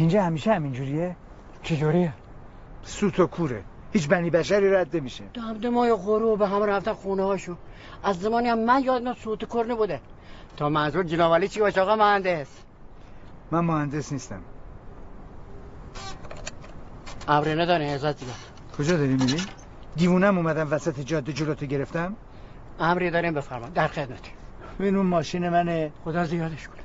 اینجا همیشه همینجوریه؟ چجوریه سوت و کوره. هیچ بنی بشری رد نمیشه. دم مای غروب به هم رفتن خونه هاشون از زمانی هم من یادم سوت کور نبوده تا منظور جنابالی چی باشه آقا مهندس؟ من مهندس نیستم. ابری نداره ازت دیگه کجا داری میری؟ دیوونم اومدم وسط جاده جلوتو گرفتم. امری داریم بفرما. در خدمتی ببین اون ماشین منه. خدا زیادش کنه.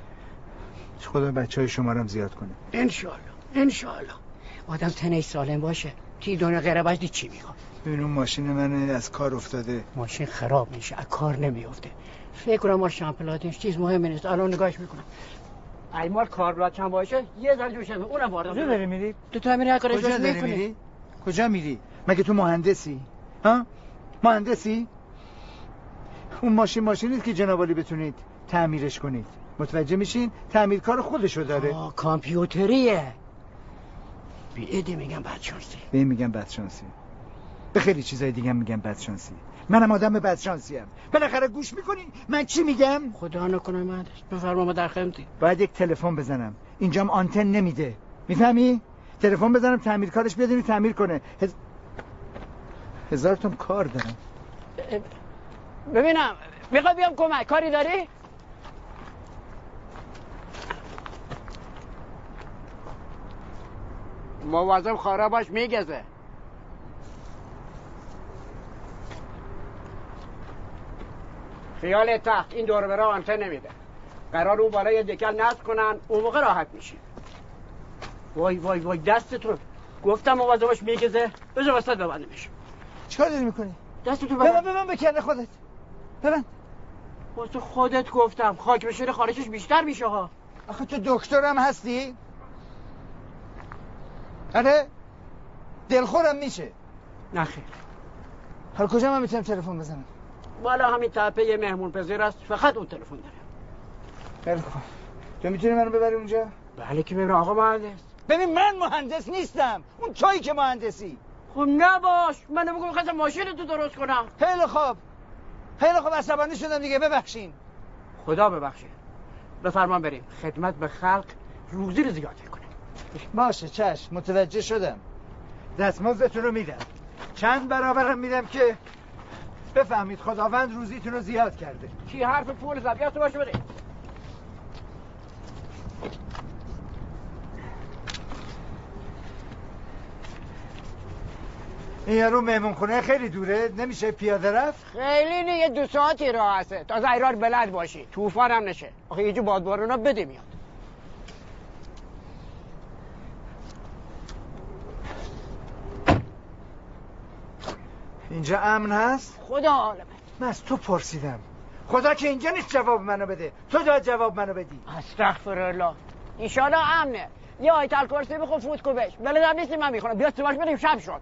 خدا بچه های شمارم زیاد کنه انشالله انشالله آدم تنه سالم باشه تی دنیا غیره چی می‌خواد ببین اون ماشین منه از کار افتاده ماشین خراب میشه از کار نمیافته فکر کنم ما شامپلاتش چیز مهم نیست الان نگاهش می‌کنم ای مال کاربلات چند باشه یه ذره جوشه اونم واردم کجا داری میری؟ تو تا میری کارش کجا داری می‌کنی میری؟ کجا میری؟ مگه تو مهندسی؟ ها؟ مهندسی؟ اون ماشین ماشینید که جنابالی بتونید تعمیرش کنید متوجه میشین؟ تعمیرکار خودشو داره. آه کامپیوتریه. بیده میگم بدشانسی. به این میگم بدشانسی. به خیلی چیزای دیگه هم میگم بدشانسی. منم آدم بدشانسی هم بالاخره گوش می‌کنین. من چی میگم؟ خدا نکنه مهندس بفرما ما در خدمتی باید یک تلفن بزنم. اینجام آنتن نمیده. می‌فهمی؟ تلفن بزنم تعمیرکارش بیاد اینو تعمیر کنه. هز... هزار تون کار دارم. ببینم. می‌خوای بیام کمک؟ کاری داری؟ مواظب خاره باش میگزه. خیال تخت این دور برا آنتن نمیده. قرار اون بالا یه دکل نصب کنن اون موقع راحت میشی. وای وای وای دستتون گفتم مواظب باش میگزه. بذار وسط ببندمش. چیکار داری می‌کنی؟ دستتون ببن ببند ببن بکنه خودت. ببن واسه خودت گفتم خاک بشوره خارجش بیشتر میشه ها. آخه تو دکترم هستی؟ آره دلخورم میشه نه خیر. حالا کجا من می‌تونم تلفن بزنم؟ بالا همین تپه یه مهمون پذیر است فقط اون تلفن داره. خیلی خوب. تو می‌تونی منو ببری اونجا؟ بله که ببر آقا مهندس. ببین من مهندس نیستم. اون تویی که مهندسی. خب نباش من بگو می‌خواستم ماشین تو درست کنم. خیلی خوب. خیلی خوب عصبانی شدم دیگه ببخشین. خدا ببخشه. بفرمان بریم. خدمت به خلق روزی رو زیاد. کنه باشه چشم. متوجه شدم. دستمزدتون رو میدم. چند برابرم میدم که بفهمید خداوند روزیتون رو زیاد کرده. کی حرف پول زد تو باشه بده. این یارو مهمون خونه خیلی دوره. نمیشه پیاده رفت؟ خیلی نه یه دو ساعتی راه هسته تا ایرار بلد باشی. طوفان هم نشه. آخه یه جو بادبارونا بده میاد. اینجا امن هست؟ خدا عالمه. من از تو پرسیدم. خدا که اینجا نیست جواب منو بده. تو داد جواب منو بدی. استغفر الله ایشالا امنه. یه آیتال کرسی بخون فوت کو بش بلدم نیستی من می‌خونم. بیا سواش بدیم شب شد.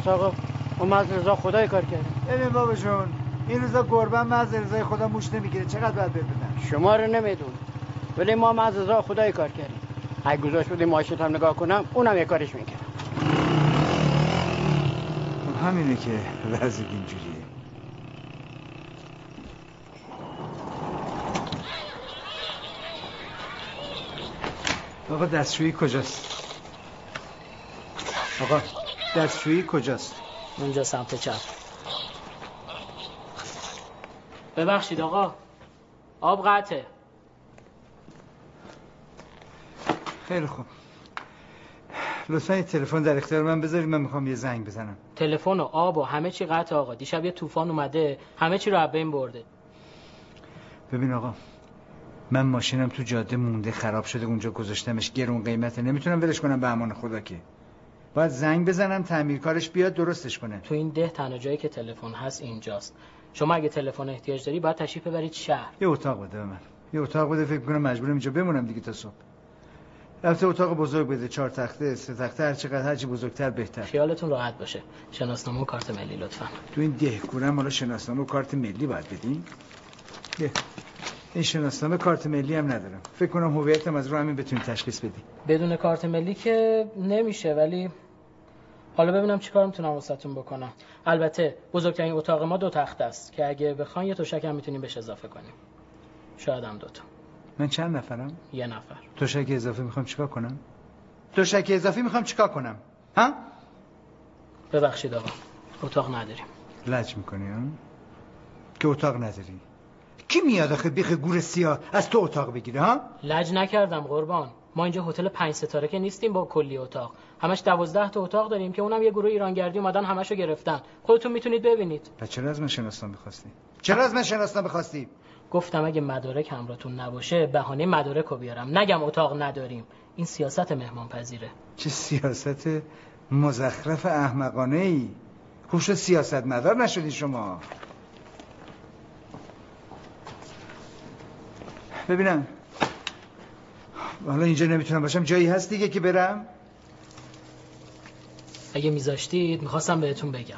خواست آقا اون از رضا خدای کار کرده ببین بابا جون این روزا گربه از رضای خدا موش نمی‌گیره. چقدر باید بدن شما رو نمیدون ولی ما از رضا خدای کار کردیم. اگه گذاشت بودیم ماشین هم نگاه کنم اونم یه کارش می‌کرد. خب همینه که وضع اینجوریه. آقا دستشویی کجاست؟ آقا. دستشویی کجاست؟ اونجا سمت چپ. ببخشید آقا. آب قطعه. خیلی خوب. لطفا یه تلفن در اختیار من بذارید من می‌خوام یه زنگ بزنم. تلفن و آب و همه چی قطع آقا. دیشب یه طوفان اومده همه چی رو از بین برده. ببین آقا من ماشینم تو جاده مونده خراب شده اونجا گذاشتمش گرون قیمته. نمی‌تونم ولش کنم به امان خدا که. باید زنگ بزنم تعمیرکارش بیاد درستش کنه. تو این ده تنها جایی که تلفن هست اینجاست. شما اگه تلفن احتیاج داری باید تشریف ببرید شهر. یه اتاق بده به من. یه اتاق بده فکر کنم مجبورم اینجا بمونم دیگه تا صبح. رفته اتاق بزرگ بده چهار تخته سه تخته هر چقدر هرچی بزرگتر بهتر. خیالتون راحت باشه. شناسنامه و کارت ملی لطفا. تو این ده کورم حالا شناسنامه و کارت ملی باید بدین؟ این شناسنامه کارت ملی هم ندارم فکر کنم هویتم از رو همین بتونیم تشخیص بدی بدون کارت ملی که نمیشه ولی حالا ببینم چیکار می‌تونم واسهتون بکنم. البته بزرگترین اتاق ما دو تخت است که اگه بخوان یه تشک هم می‌تونیم بهش اضافه کنیم. شاید هم دوتا من چند نفرم؟ یه نفر. تشک اضافه می‌خوام چیکار کنم؟ تشک اضافه می‌خوام چیکار کنم؟ ها؟ ببخشید آقا. اتاق نداریم. لج می‌کنی ها؟ که اتاق نداری؟ کی میاد آخه بیخ گور سیاه از تو اتاق بگیره ها؟ لج نکردم قربان. ما اینجا هتل پنج ستاره که نیستیم با کلی اتاق. همش دوازده تا اتاق داریم که اونم یه گروه ایرانگردی اومدن همشو گرفتن. خودتون می‌تونید ببینید. پس چرا از من شناسنامه بخواستی چرا از من شناسنامه گفتم اگه مدارک همراهتون نباشه بهانه مدارک رو بیارم. نگم اتاق نداریم. این سیاست مهمان پذیره چه سیاست مزخرف احمقانه ای خوش سیاست مدار نشدی شما. ببینم. حالا اینجا نمی‌تونم باشم. جایی هست دیگه که برم؟ اگه میذاشتید می‌خواستم بهتون بگم.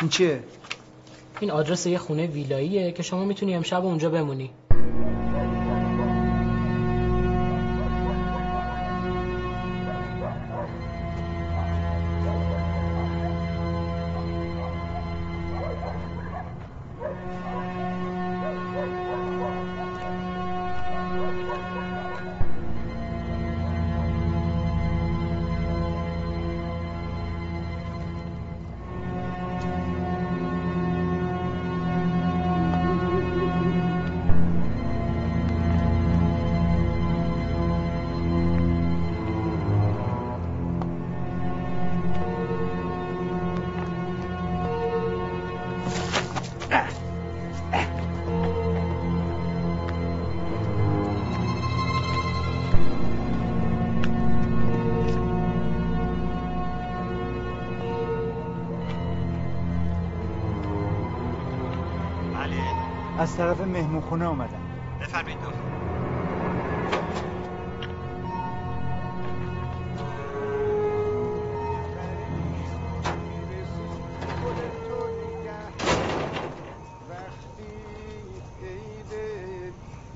این چیه؟ این آدرس یه خونه ویلاییه که شما می‌تونی امشب اونجا بمونی. از طرف مهمون خونه آمدن. بفرمایید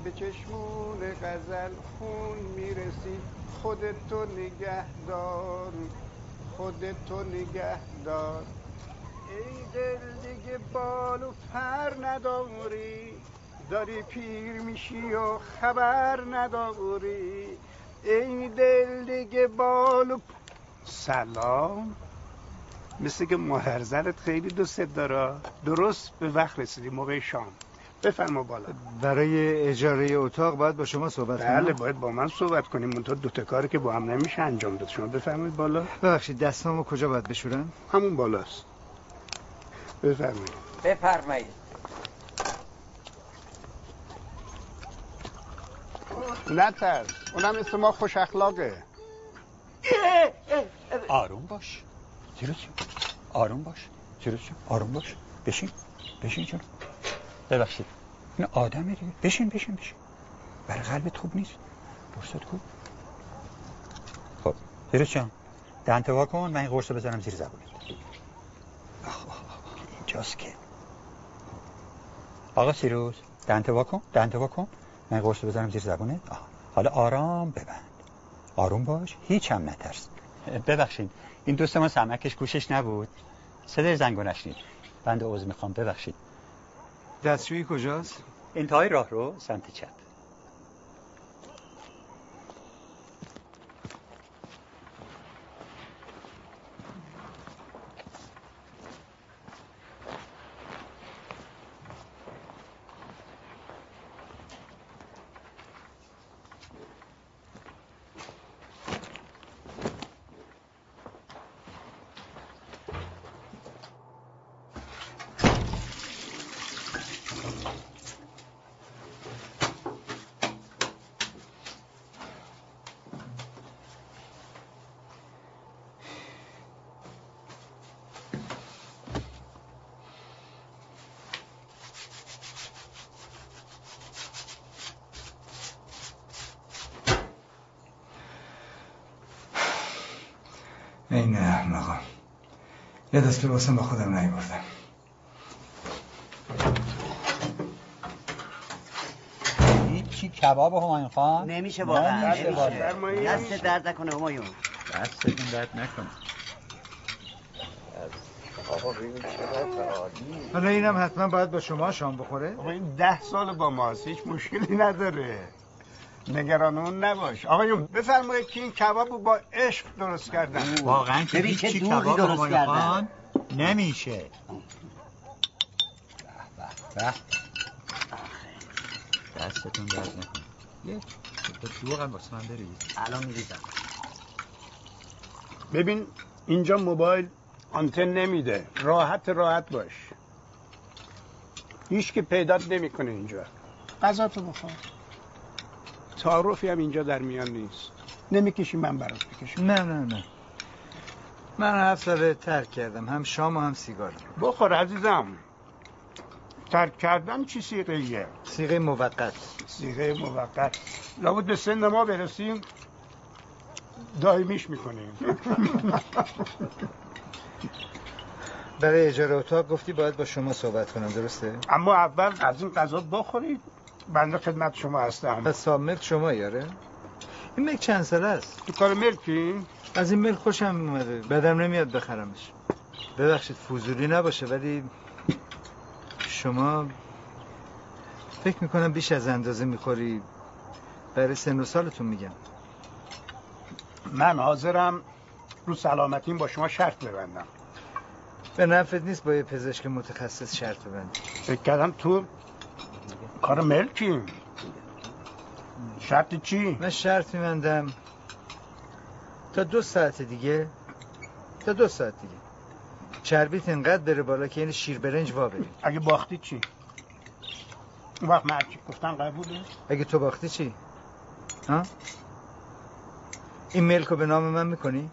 به چشمون غزل خون می‌رسی خودتو نگه دار خودتو نگه دار ای دل دیگه بال و پر نداری. داری پیر میشی و خبر نداری. ای دل دیگه بال و سلام. مثل که مهرزلت خیلی دوست داره. درست به وقت رسیدی موقع شام. بفرما بالا. برای اجاره اتاق باید با شما صحبت کنم. بله باید با من صحبت کنیم. منتها دو تا کاری که با هم نمیشه انجام داد. شما بفرمایید بالا. ببخشید دستامو کجا باید بشورم؟ همون بالاست. بفرمایید. بفرمایید. نترس اونم مثل ما خوش اخلاقه. آروم باش. چرا چی؟ آروم باش. چرا چی؟ آروم باش. بشین. بشین چون ببخشید. این آدمه دیگه. بشین بشین بشین. برای قلبت خوب نیست. برست خوب. خب. فیروز جان دهن کن. من این قرص رو بزنم زیر زبونت. آخ آخ اینجاست که. آقا سیروز کن دهن کن. من این قرص بزنم زیر زبونت آه. حالا آرام ببند. آروم باش هیچ هم نترس. ببخشید. این دوست ما سمکش گوشش نبود. صدای زنگو نشنید. بنده عوض می‌خوام ببخشید. دستشویی کجاست؟ انتهای راه رو سمت چپ این احمقا یه دست لباسم با خودم نیاوردم هیچی کباب همایون خان؟ نمیشه واقعا نمیشه. واقعا. دست درد نکنه همایون. دستتون درد نکنه. حالا اینم حتما باید با شما شام بخوره؟ آقا این ده سال با ماست هیچ مشکلی نداره. نگران اون نباش. آقایون بفرمایید که این کباب رو با عشق درست کردن. واقعا که ببین چه کباب درست کردن. نمیشه. به به. دستتون درد نکنه. یه دوغ هم واسه من برید الان میریزم. ببین اینجا موبایل آنتن نمیده. راحت راحت باش. هیچ که پیدات نمی‌کنه اینجا. غذا تو بخور. تعارفی هم اینجا در میان نیست. نمی‌کشی من برات بکشم. نه نه نه. من هفت ساله ترک کردم. هم شام و هم سیگار. بخور عزیزم. ترک کردن چی سیغه سیغه موقت. سیغه موقت. لابد به سن ما برسیم. دائمیش می‌کنیم. برای اجاره اتاق گفتی باید با شما صحبت کنم. درسته؟ اما اول از این غذا بخورید. بنده خدمت شما هستم. پس ملک شما یاره؟ این ملک چند ساله است؟ تو کار ملکی؟ از این ملک خوشم اومده. بدم نمیاد بخرمش. ببخشید فضولی نباشه ولی شما فکر می‌کنم بیش از اندازه می‌خوری. برای سن و سالتون میگم. من حاضرم رو سلامتیم با شما شرط ببندم. به نفت نیست با یه پزشک متخصص شرط ببندی. فکر کردم تو کار ملکی شرط چی؟ من شرط میبندم تا دو ساعت دیگه تا دو ساعت دیگه چربیت اینقدر بره بالا که این شیر برنج وا بری اگه باختی چی؟ اون وقت مرچی گفتن قبوله؟ اگه تو باختی چی؟ ها؟ این ملک رو به نام من می‌کنی؟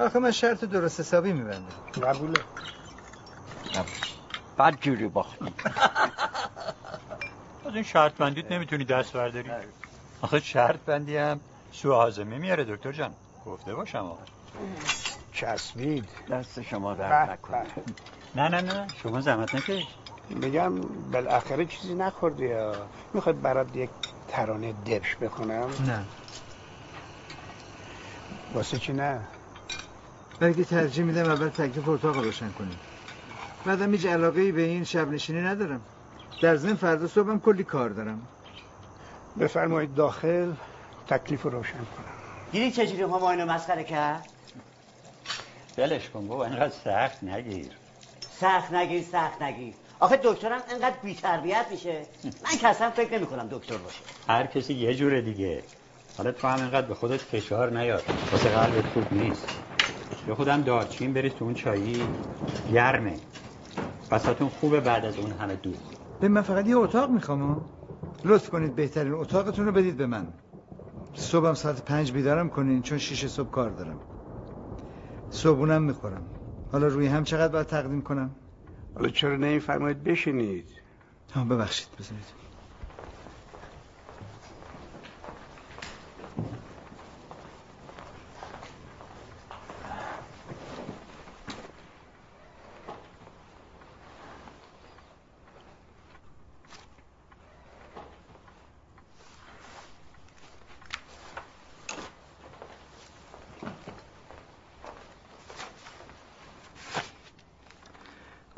آخه من شرط درست حسابی میبندم قبوله بعد جوری باختی از این شرط بندیت نمی‌تونی دست برداری. آخه شرط بندی هم سو حازمه میاره دکتر جان. گفته باشم آقا. چسبید. دست شما درد نکنه. نه نه نه. شما زحمت نکش. میگم بالاخره چیزی نخوردی یا؟ می‌خواد برات یک ترانه دبش بکنم نه. واسه چی نه؟ بلکه ترجیح میدم اول تکلیف اتاق رو روشن کنیم. بعدم هیچ علاقه ای به این شب نشینی ندارم. در ضمن فردا صبحم کلی کار دارم. بفرمایید داخل تکلیف رو روشن کنم. دیدی چجوری هماینو مسخره کرد؟ بلش کن بابا اینقدر سخت نگیر. سخت نگیر سخت نگیر. آخه دکترم اینقدر بی‌تربیت میشه. من که اصلا فکر نمی کنم دکتر باشه. هر کسی یه جوره دیگه. حالا تو هم اینقدر به خودت فشار نیار. واسه قلبت خوب نیست. به خودم دارچین بریز تو اون چایی. گرمه. بساتون خوبه بعد از اون همه دود به من فقط یه اتاق می‌خوام. لطف کنید بهترین اتاقتون رو بدید به من. صبحم ساعت پنج بیدارم کنین چون شیش صبح کار دارم. صبحونم می‌خورم. حالا روی هم چقدر باید تقدیم کنم؟ حالا چرا نمیفرمایید بشینید؟ ها ببخشید بذارید.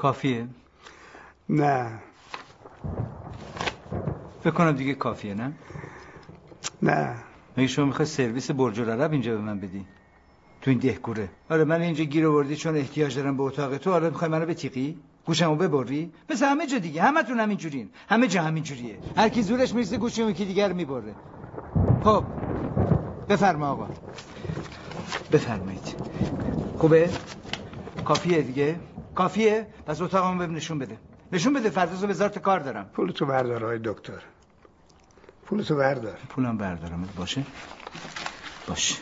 کافیه؟ نه. فکر کنم دیگه کافیه نه؟ نه. مگه شما می‌خوای سرویس برج العرب اینجا به من بدی؟ تو این دهکوره. آره من اینجا گیر آوردی چون احتیاج دارم به اتاق تو. حالا می‌خوای منو بتیقی گوشمو ببری؟ مثل همه جا دیگه. همتون همین جورین همه جا همین جوریه هر کی زورش می‌رسه گوشمو یکی دیگر می‌بره. خب. بفرما آقا. بفرمایید. خوبه؟ کافیه دیگه؟ کافیه؟ پس اتاقمو بهم نشون بده. نشون بده فردا صبح وزارت کار دارم. پولتو بردار های دکتر. پولتو بردار. پولم بردارم. باشه. باش.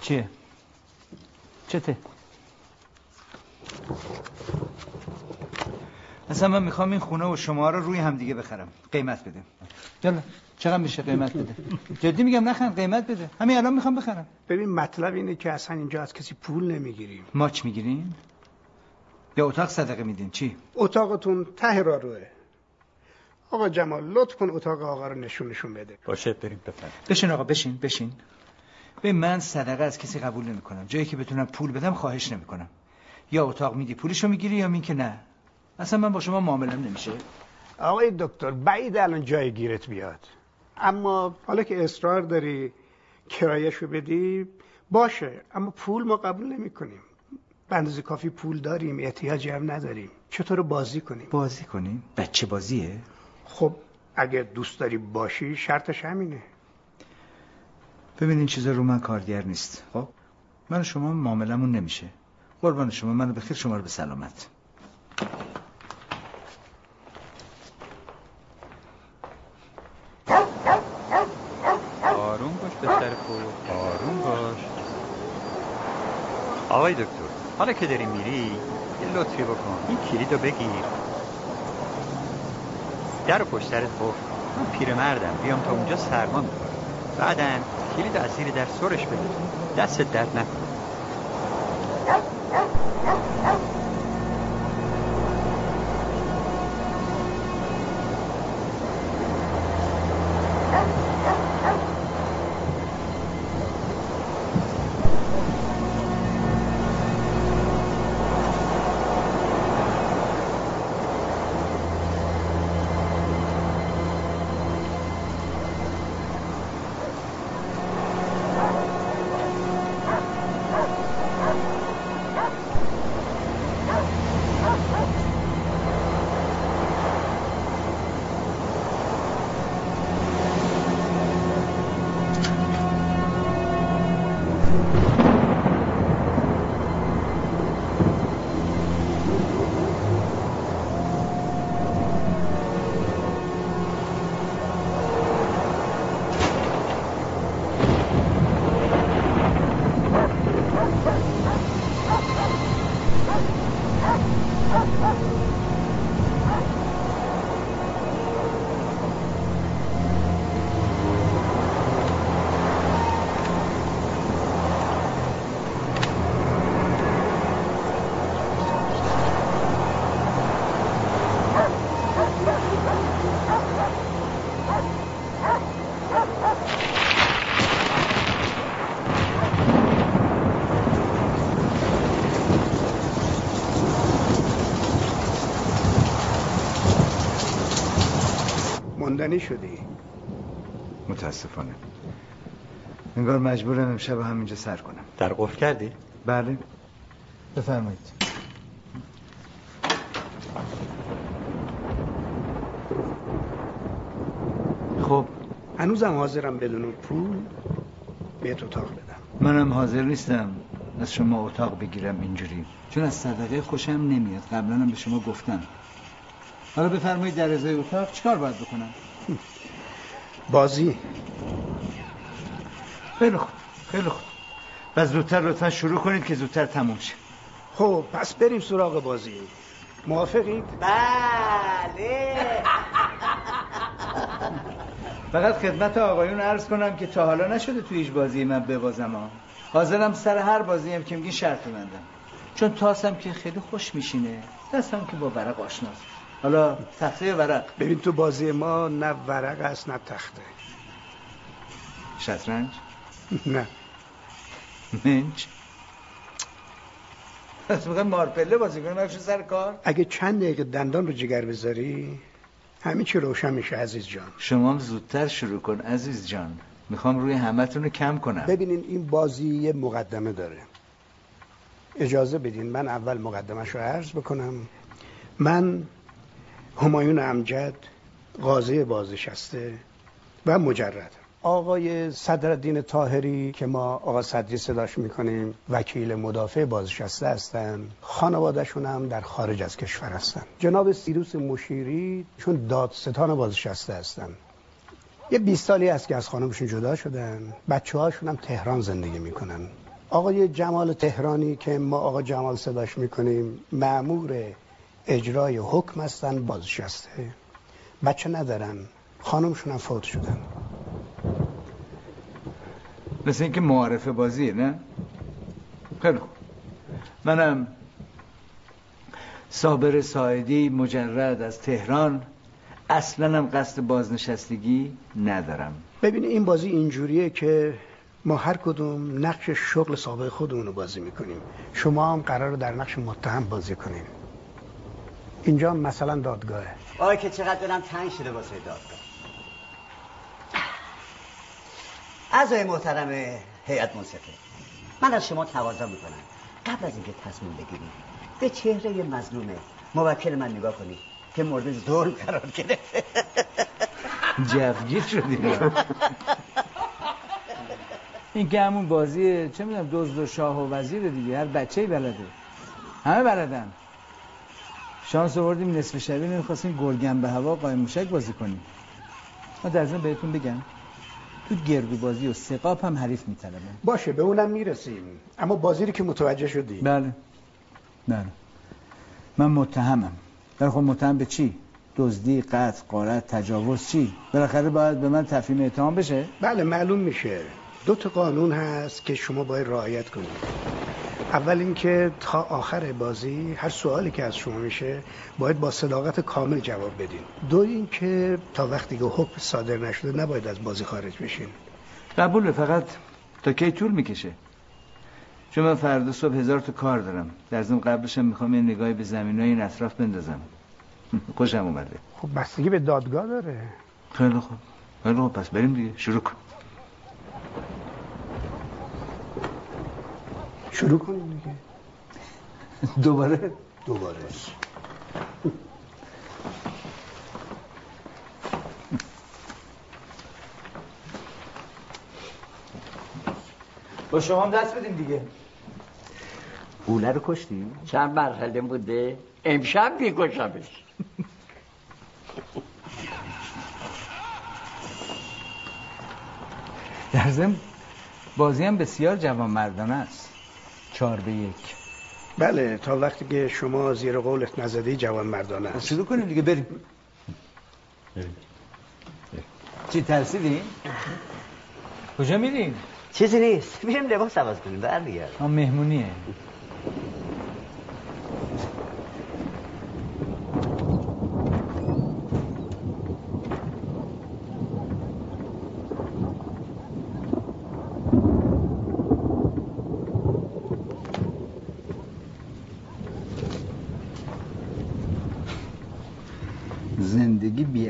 چیه؟ چته؟ اصلا من می‌خوام این خونه و شما رو روی هم دیگه بخرم. قیمت بده. یالا چقدر میشه قیمت بده؟ جدی میگم نخند قیمت بده. همین الان می‌خوام بخرم. ببین مطلب اینه که اصلا اینجا از کسی پول نمی‌گیریم. ماچ می‌گیرین یا اتاق صدقه میدین؟ چی؟ اتاقتون ته راروه آقا جمال لطف کن اتاق آقا رو نشون نشون بده. باشه بریم بفرم بشین آقا بشین بشین. به من صدقه از کسی قبول نمی کنم جایی که بتونم پول بدم خواهش نمی کنم یا اتاق میدی پولشو می‌گیری یا که نه. اصلا من با شما معاملم نمیشه. آقای دکتر بعید الان جای گیرت بیاد. اما حالا که اصرار داری کرایشو بدی باشه اما پول ما قبول نمی کنیم به اندازه کافی پول داریم احتیاجی هم نداریم. چطور بازی کنیم؟ بازی کنیم. بچه بازیه؟ خب اگه دوست داری باشی شرطش همینه. ببین این چیزا رو من کارگر نیست. خب؟ من و شما معاملمون نمیشه. قربان شما منو بخیر شما رو به سلامت آروم باش دختر خوب. آروم باش. آقای دکتر حالا که داری میری یه لطفی بکن. این کلید رو بگیر. در رو پشت سرت قفل من پیرمردم بیام تا اونجا سرما می‌کنم. بعدم کلید از زیر در سرش بده دستت درد نکنه. موندنی شدی. متاسفانه. انگار مجبورم امشب همینجا سر کنم. در قفل کردی؟ بله. بفرمایید. خب هنوزم حاضرم بدون پول بهت اتاق بدم. منم حاضر نیستم از شما اتاق بگیرم اینجوری. چون از صدقه خوشم نمیاد. قبلا هم به شما گفتم. حالا بفرمایید در ازای اتاق چیکار باید بکنم؟ بازی. خیلی خوب خیلی خوب. و زودتر لطفا شروع کنید که زودتر تموم شه. خب پس بریم سراغ بازی. موافقید؟ بله. فقط خدمت آقایون عرض کنم که تا حالا نشده توی هیچ بازی من ببازم ها. حاضرم سر هر بازی هم که میگین شرط بندم چون تاسم که خیلی خوش میشینه دستم که با ورق آشناست. حالا تخته ورق؟ ببین تو بازی ما نه ورق است نه تخته. شطرنج؟ نه. منچ؟ پس می‌خوای مارپله بازی کنیم بخش سر کار؟ اگه چند دقیقه دندان رو جگر بذاری همین چی روشن میشه عزیز جان. شما هم زودتر شروع کن عزیز جان. می‌خوام روی همتون رو کم کنم. ببینین این بازی یه مقدمه داره. اجازه بدین من اول مقدمش رو عرض بکنم. من همایون امجد قاضی بازنشسته و مجرد. آقای صدرالدین تاهری که ما آقا صدری صداش می‌کنیم وکیل مدافع بازنشسته هستن. خانوادهشون هم در خارج از کشور هستن. جناب سیروس مشیری چون دادستان بازنشسته هستن. یه 20 سالی است که از خانمشون جدا شدن. بچه هاشون هم تهران زندگی می‌کنن. آقای جمال تهرانی که ما آقا جمال صداش می‌کنیم معمور اجرای حکم هستن بازنشسته. بچه ندارن خانمشون هم فوت شدن. مثل اینکه معارفه بازیه نه؟ خیلی خوب. منم صابر ساعدی مجرد از تهران. اصلا هم قصد بازنشستگی ندارم. ببین این بازی اینجوریه که ما هر کدوم نقش شغل سابق خودمون رو بازی می‌کنیم. شما هم قرار در نقش متهم بازی کنیم اینجا مثلا دادگاهه آی که چقدر دلم تنگ شده واسه دادگاه. اعضای محترم هیئت منصفه من از شما تقاضا می‌کنم. قبل از اینکه تصمیم بگیرید به چهره مظلومه موکل من نگاه کنید که مورد ظلم قرار گرفته جوگیر شدی این که همون بازی چه می‌دونم دزد و شاه و وزیر دیگه هر بچه‌ای بلده. همه بلدن. شانس آوردیم نصف شبی نمی‌خواستیم گرگن به هوا قایم موشک بازی کنیم. ما در ضمن بهتون بگم تو گردو بازی و سقاپ هم حریف میطلبه. باشه به اونم می‌رسیم. اما بازی رو که متوجه شدی. بله. بله. من متهمم. در خب متهم به چی؟ دزدی قتل قارت تجاوز چی؟ بالاخره باید به من تفهیم اتهام بشه. بله معلوم میشه. دو تا قانون هست که شما باید رعایت کنید. اول اینکه تا آخر بازی هر سوالی که از شما میشه باید با صداقت کامل جواب بدین. دو اینکه تا وقتی که حکم صادر نشده نباید از بازی خارج بشین. قبوله فقط تا کی طول می‌کشه؟ چون من فردا صبح هزار تا کار دارم. در ضمن قبلشم می‌خوام یه نگاهی به زمین این اطراف بندازم. خوشم اومده. خب بستگی به دادگاه داره. خیلی خوب. خیلی خوب. پس بریم دیگه. شروع کن. شروع کنیم دیگه. دوباره؟ دوباره. با شما هم دست بدیم دیگه. اوله رو کشتی؟ چند مرحله بوده؟ امشب میکشمش. در ضمن بازی هم بسیار جوان مردانه است. چهار به یک. بله تا وقتی که شما زیر قولت نزدی جوان مردانه شروع کنیم دیگه بریم. چی ترسیدین؟ کجا میرین؟ چیزی نیست. میریم لباس عوض کنیم. برمیگرد هم مهمونیه.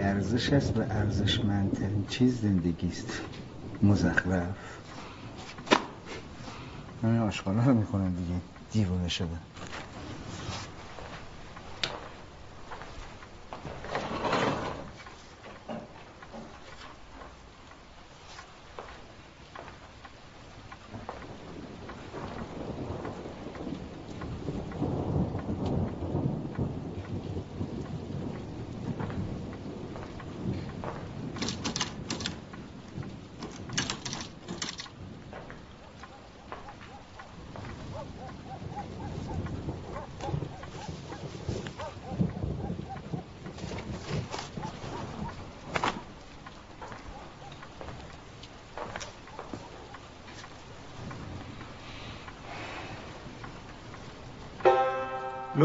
ارزش است و ارزشمندترین چیز زندگی است. مزخرف. همین آشغالا رو می‌کنن دیگه. دیوونه شده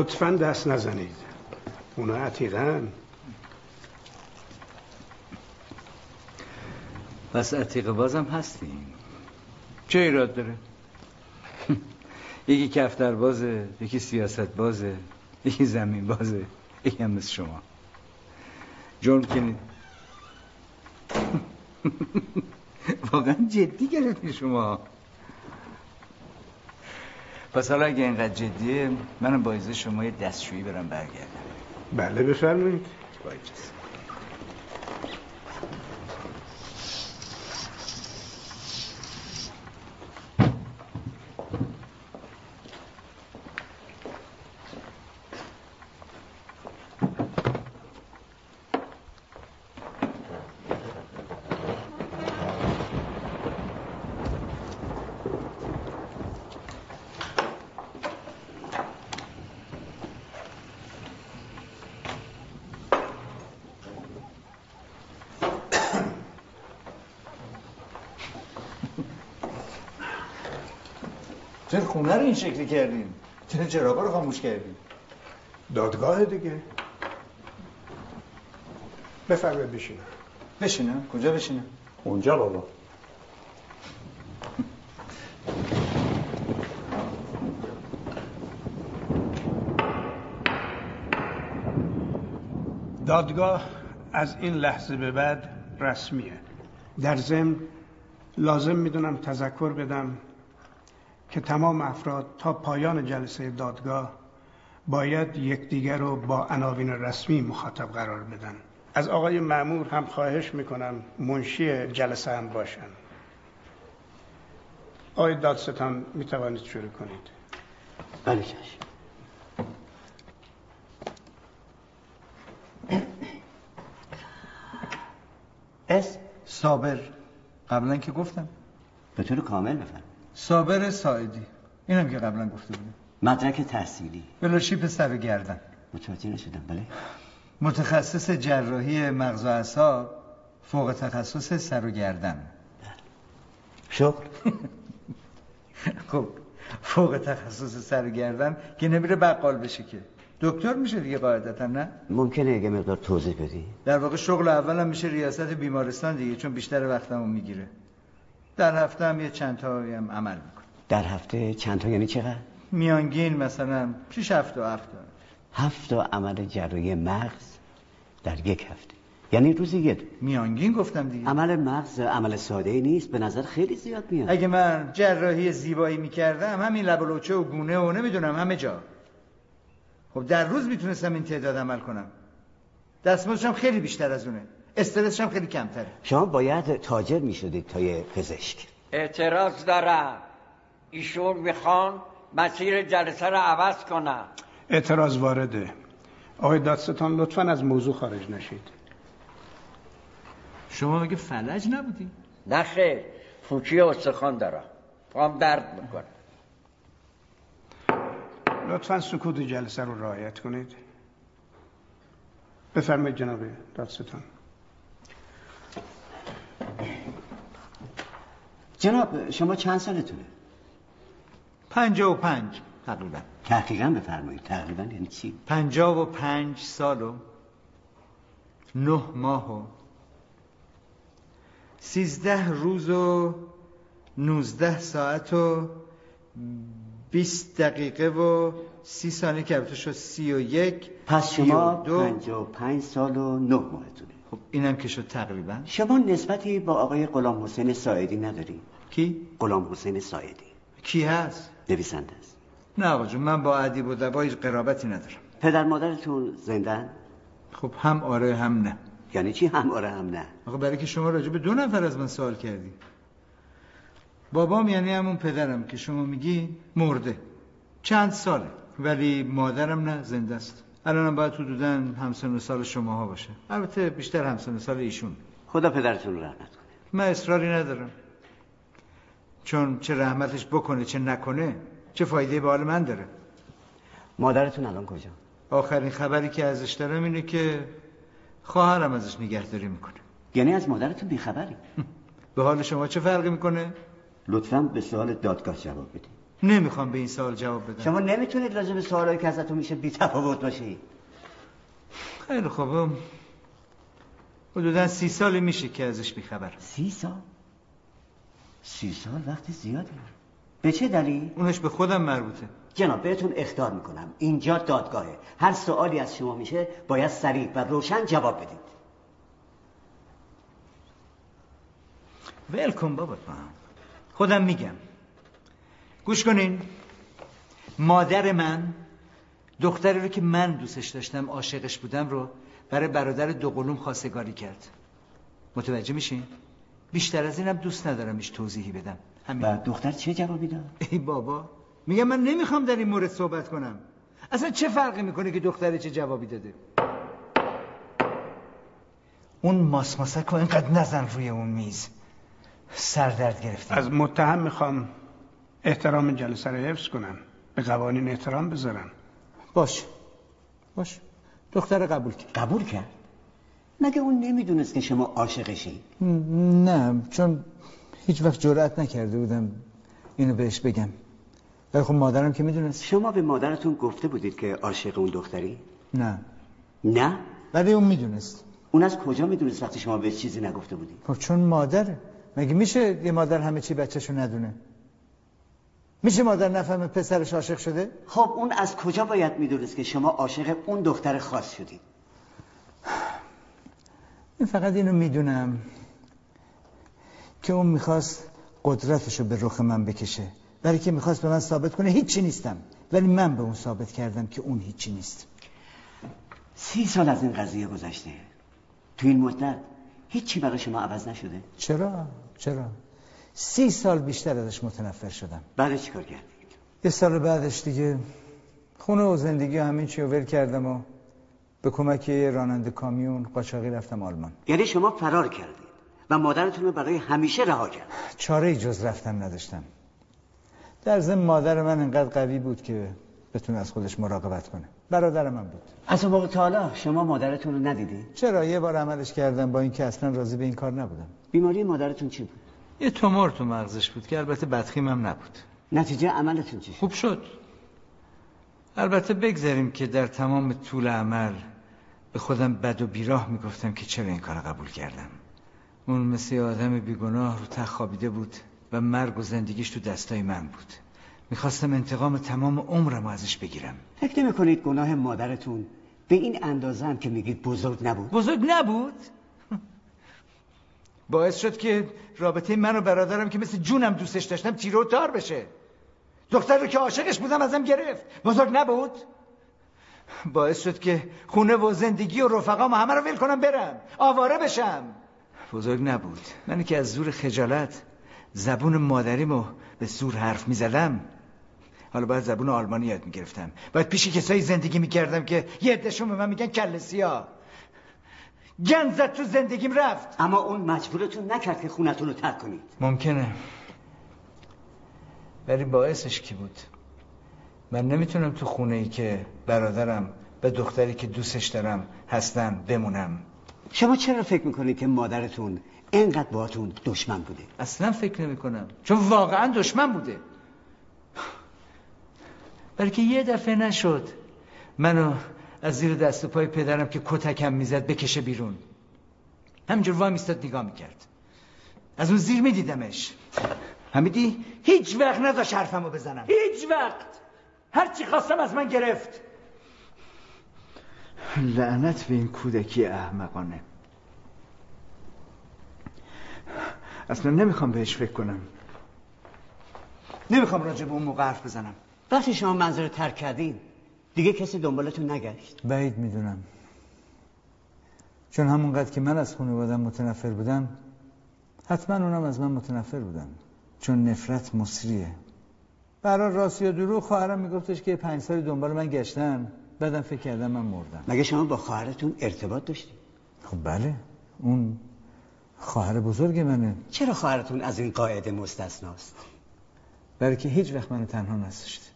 لطفا دست نزنید. اونا عتیقن. پس عتیق بازم هستیم. چه ایراد داره؟ یکی کفتر بازه یکی سیاست بازه یکی زمین بازه یکی هم مثل شما. جرم کنید واقعا جدی گرفتی شما. پس حالا اگه اینقدر جدیه منم با شما یه دستشویی برم برگردم. بله بفرمایید با چرا خونه رو این شکلی کردیم چرا چراغا رو خاموش کردیم دادگاه دیگه. بفرمایید بشینم. بشینم. کجا بشینم؟ اونجا بابا. دادگاه از این لحظه به بعد رسمیه. در ضمن لازم می‌دونم تذکر بدم. که تمام افراد تا پایان جلسه دادگاه باید یکدیگر رو با عناوین رسمی مخاطب قرار بدن. از آقای معمور هم خواهش می‌کنم منشی جلسه هم باشن. آقای دادستان می‌توانید شروع کنید. بله اس صابر قبلا که گفتم. به طور کامل بفرم صابر ساعدی. اینم که قبلا گفته بودم مدرک تحصیلی. بلاشیپ سر گردن. متوجه نشدم بله. متخصص جراحی مغز و اعصاب فوق تخصص سر و گردن. شغل؟ خب فوق تخصص سر و گردن که نمیره بقال بشه که. دکتر میشه دیگه قاعدتا نه؟ ممکنه یه مقدار توضیح بدی؟ در واقع شغل اولم میشه ریاست بیمارستان دیگه چون بیشتر وقتمو می‌گیره. در هفته هم یه چند تا هم عمل می‌کنه در هفته چند تا؟ یعنی چقدر؟ میانگین مثلا شش هفته و هفته هفت عمل جراحی مغز در یک هفته. یعنی روزی یه میانگین گفتم دیگه. عمل مغز عمل ساده ای نیست به نظر خیلی زیاد میاد. اگه من جراحی زیبایی می‌کردم همین لب و و گونه و نمی‌دونم همه جا. خب در روز می‌تونستم این تعداد عمل کنم. دستمزدش هم خیلی بیشتر از اونه. استرسش هم خیلی کمتره. شما باید تاجر می‌شدید تا یه پزشک. اعتراض دارم. ایشون می‌خوان مسیر جلسه رو عوض کنم اعتراض وارده. آقای دادستان لطفا از موضوع خارج نشید. شما مگه فلج نبودی؟ نه خیر. فوچی استخوان دارم. پام درد می‌کنه. لطفا سکوت جلسه رو رعایت کنید. بفرمایید جناب دادستان. جناب شما چند سالتونه؟ پنجا و پنج تقریبا. تحقیقا بفرمایید. تقریبا یعنی چی؟ پنجا و پنج سال و نه ماه و سیزده روز و نوزده ساعت و بیست دقیقه و سی ثانیه که تو شد سی و یک پس شما و دو. پنج و پنج سال و نه ماهتونه. خب اینم که شد تقریبا. شما نسبتی با آقای غلام حسین ساعدی نداری؟ کی؟ غلام حسین ساعدی. کی هست؟ نویسنده است. نه آقا جون من با ادیب و دوا هیچ قرابتی ندارم. پدر مادرتون زندن؟ خب هم آره هم نه. یعنی چی هم آره هم نه؟ آقا برای که شما راجع به دو نفر از من سوال کردی. بابام یعنی همون پدرم که شما میگی مرده. چند ساله ولی مادرم نه زنده است. الانم باید حدودا همسن و سال شماها باشه. البته بیشتر همسن و سال ایشون. خدا پدرتون رحمت کنه. من اصراری ندارم. چون چه رحمتش بکنه چه نکنه چه فایده به حال من داره. مادرتون الان کجا؟ آخرین خبری که ازش دارم اینه که خواهرم ازش نگهداری می‌کنه. یعنی از مادرتون بیخبری؟ به حال شما چه فرقی می‌کنه؟ لطفا به سوال دادگاه جواب بدید نمی‌خوام به این سوال جواب بدم. شما نمی‌تونید به سوالایی که ازتون میشه بی تفاوت باشید. خیلی خوب. حدودا سی سالی میشه که ازش بیخبرم سی سال؟ سی سال وقت زیاده. به چه دلیل؟ اونش به خودم مربوطه. جناب بهتون اختار می‌کنم. اینجا دادگاهه. هر سوالی از شما میشه باید سریع و روشن جواب بدید. ولکن بابا. خودم میگم. گوش کنین. مادر من دختری رو که من دوستش داشتم عاشقش بودم رو برای برادر دوقلوم خواستگاری کرد. متوجه میشین؟ بیشتر از اینم دوست ندارم هیچ توضیحی بدم. همین. و دختر چه جوابی داد؟ ای بابا میگم من نمی‌خوام در این مورد صحبت کنم. اصلا چه فرقی می‌کنه که دختره چه جوابی داده؟ اون ماسماسک رو اینقدر نزن روی اون میز. سردرد گرفته از متهم می‌خوام احترام جلسه رو حفظ کنن. به قوانین احترام بذارن. باش. باش. دختر قبول کرد. قبول کرد؟ مگه اون نمی‌دونست که شما عاشقشی؟ نه. چون هیچ وقت جرأت نکرده بودم اینو بهش بگم. ولی خب مادرم که می‌دونست. شما به مادرتون گفته بودید که عاشق اون دختری؟ نه. نه؟ ولی اون می‌دونست. اون از کجا می‌دونست وقتی شما بهش چیزی نگفته بودید؟ خب چون مادره. مگه میشه یه مادر همه چی بچهشو ندونه؟ میشه مادر نفهمه پسرش عاشق شده؟ خب اون از کجا باید می‌دونست که شما عاشق اون دختر خاص شدید؟ این فقط اینو می‌دونم که اون می‌خواست قدرتشو به رخ من بکشه. برای که می‌خواست به من ثابت کنه هیچی نیستم. ولی من به اون ثابت کردم که اون هیچی نیست. سی سال از این قضیه گذشته. تو این مدت هیچی برای شما عوض نشده؟ چرا؟ چرا؟ سی سال بیشتر ازش متنفر شدم. بعد چیکار کردید یه سال بعدش دیگه خونه و زندگی و همین چی رو ول کردم و به کمک یه راننده کامیون قاچاقی رفتم آلمان. یعنی شما فرار کردید و مادرتون رو برای همیشه رها کرد چاره جز رفتن نداشتم در ضمن مادر من انقدر قوی بود که بتونه از خودش مراقبت کنه. برادر من بود. از اون موقع تا حالا شما مادرتون رو ندیدید؟ چرا؟ یه بار عملش کردم با اینکه اصلا راضی به این کار نبودم. بیماری مادرتون چی بود؟ یه تومور تو مغزش بود که البته بدخیمم نبود. نتیجه عملتون چی شد؟ خوب شد. البته بگذاریم که در تمام طول عمل به خودم بد و بیراه می‌گفتم که چرا این کار قبول کردم. اون مثل یه آدم بیگناه رو تخت خوابیده بود و مرگ و زندگیش تو دستای من بود. می‌خواستم انتقام تمام عمرم ازش بگیرم. فکر نمی کنید گناه مادرتون به این اندازه هم که میگید بزرگ نبود؟ بزرگ نبود؟ باعث شد که رابطه من و برادرم که مثل جونم دوستش داشتم تیره و تار بشه. دختر رو که عاشقش بودم ازم گرفت. بزرگ نبود. باعث شد که خونه و زندگی و رفقام همه رو ول کنم برم. آواره بشم. بزرگ نبود. من که از زور خجالت زبون مادریمو به زور حرف می‌زدم. حالا باید زبون آلمانی یاد می‌گرفتم. باید پیش کسایی زندگی می‌کردم که یه عدهشون به من میگن کل سیاه گند زد تو زندگیم رفت. اما اون مجبورتون نکرد که خونتون رو ترک کنید. ممکنه. ولی باعثش کی بود؟ من نمی‌تونم تو خونه ای که برادرم به دختری که دوستش دارم هستن بمونم. شما چرا فکر می‌کنید که مادرتون اینقدر باهاتون دشمن بوده؟ اصلا فکر نمی کنم چون واقعا دشمن بوده. بلکه یه دفعه نشد. منو از زیر دست و پای پدرم که کتکم می‌زد بکشه بیرون. همینجور وای میستاد نگاه می‌کرد. از اون زیر میدیدمش. حمیدی هیچ وقت نذاش حرفمو بزنم. هیچ وقت. هر چی خواستم از من گرفت. لعنت به این کودکی احمقانه. اصلا نمی‌خوام بهش فکر کنم. نمی‌خوام راجع به اون موقع حرف بزنم. وقتی شما منظر ترک کردین دیگه کسی دنبالتون نگشت. بعید می‌دونم. چون همونقدر که من از خانوادم متنفر بودم حتما اونم از من متنفر بودن. چون نفرت مصریه. برای راست یا دروغ خواهرم میگفتش که پنج سال دنبال من گشتن. بعدم فکر کردم من مردم. مگه شما با خواهرتون ارتباط داشتید؟ خب بله. اون خواهر بزرگ منه. چرا خواهرتون از این قاعده مستثناست؟ برای که هیچ وقت منو تنها نذاشت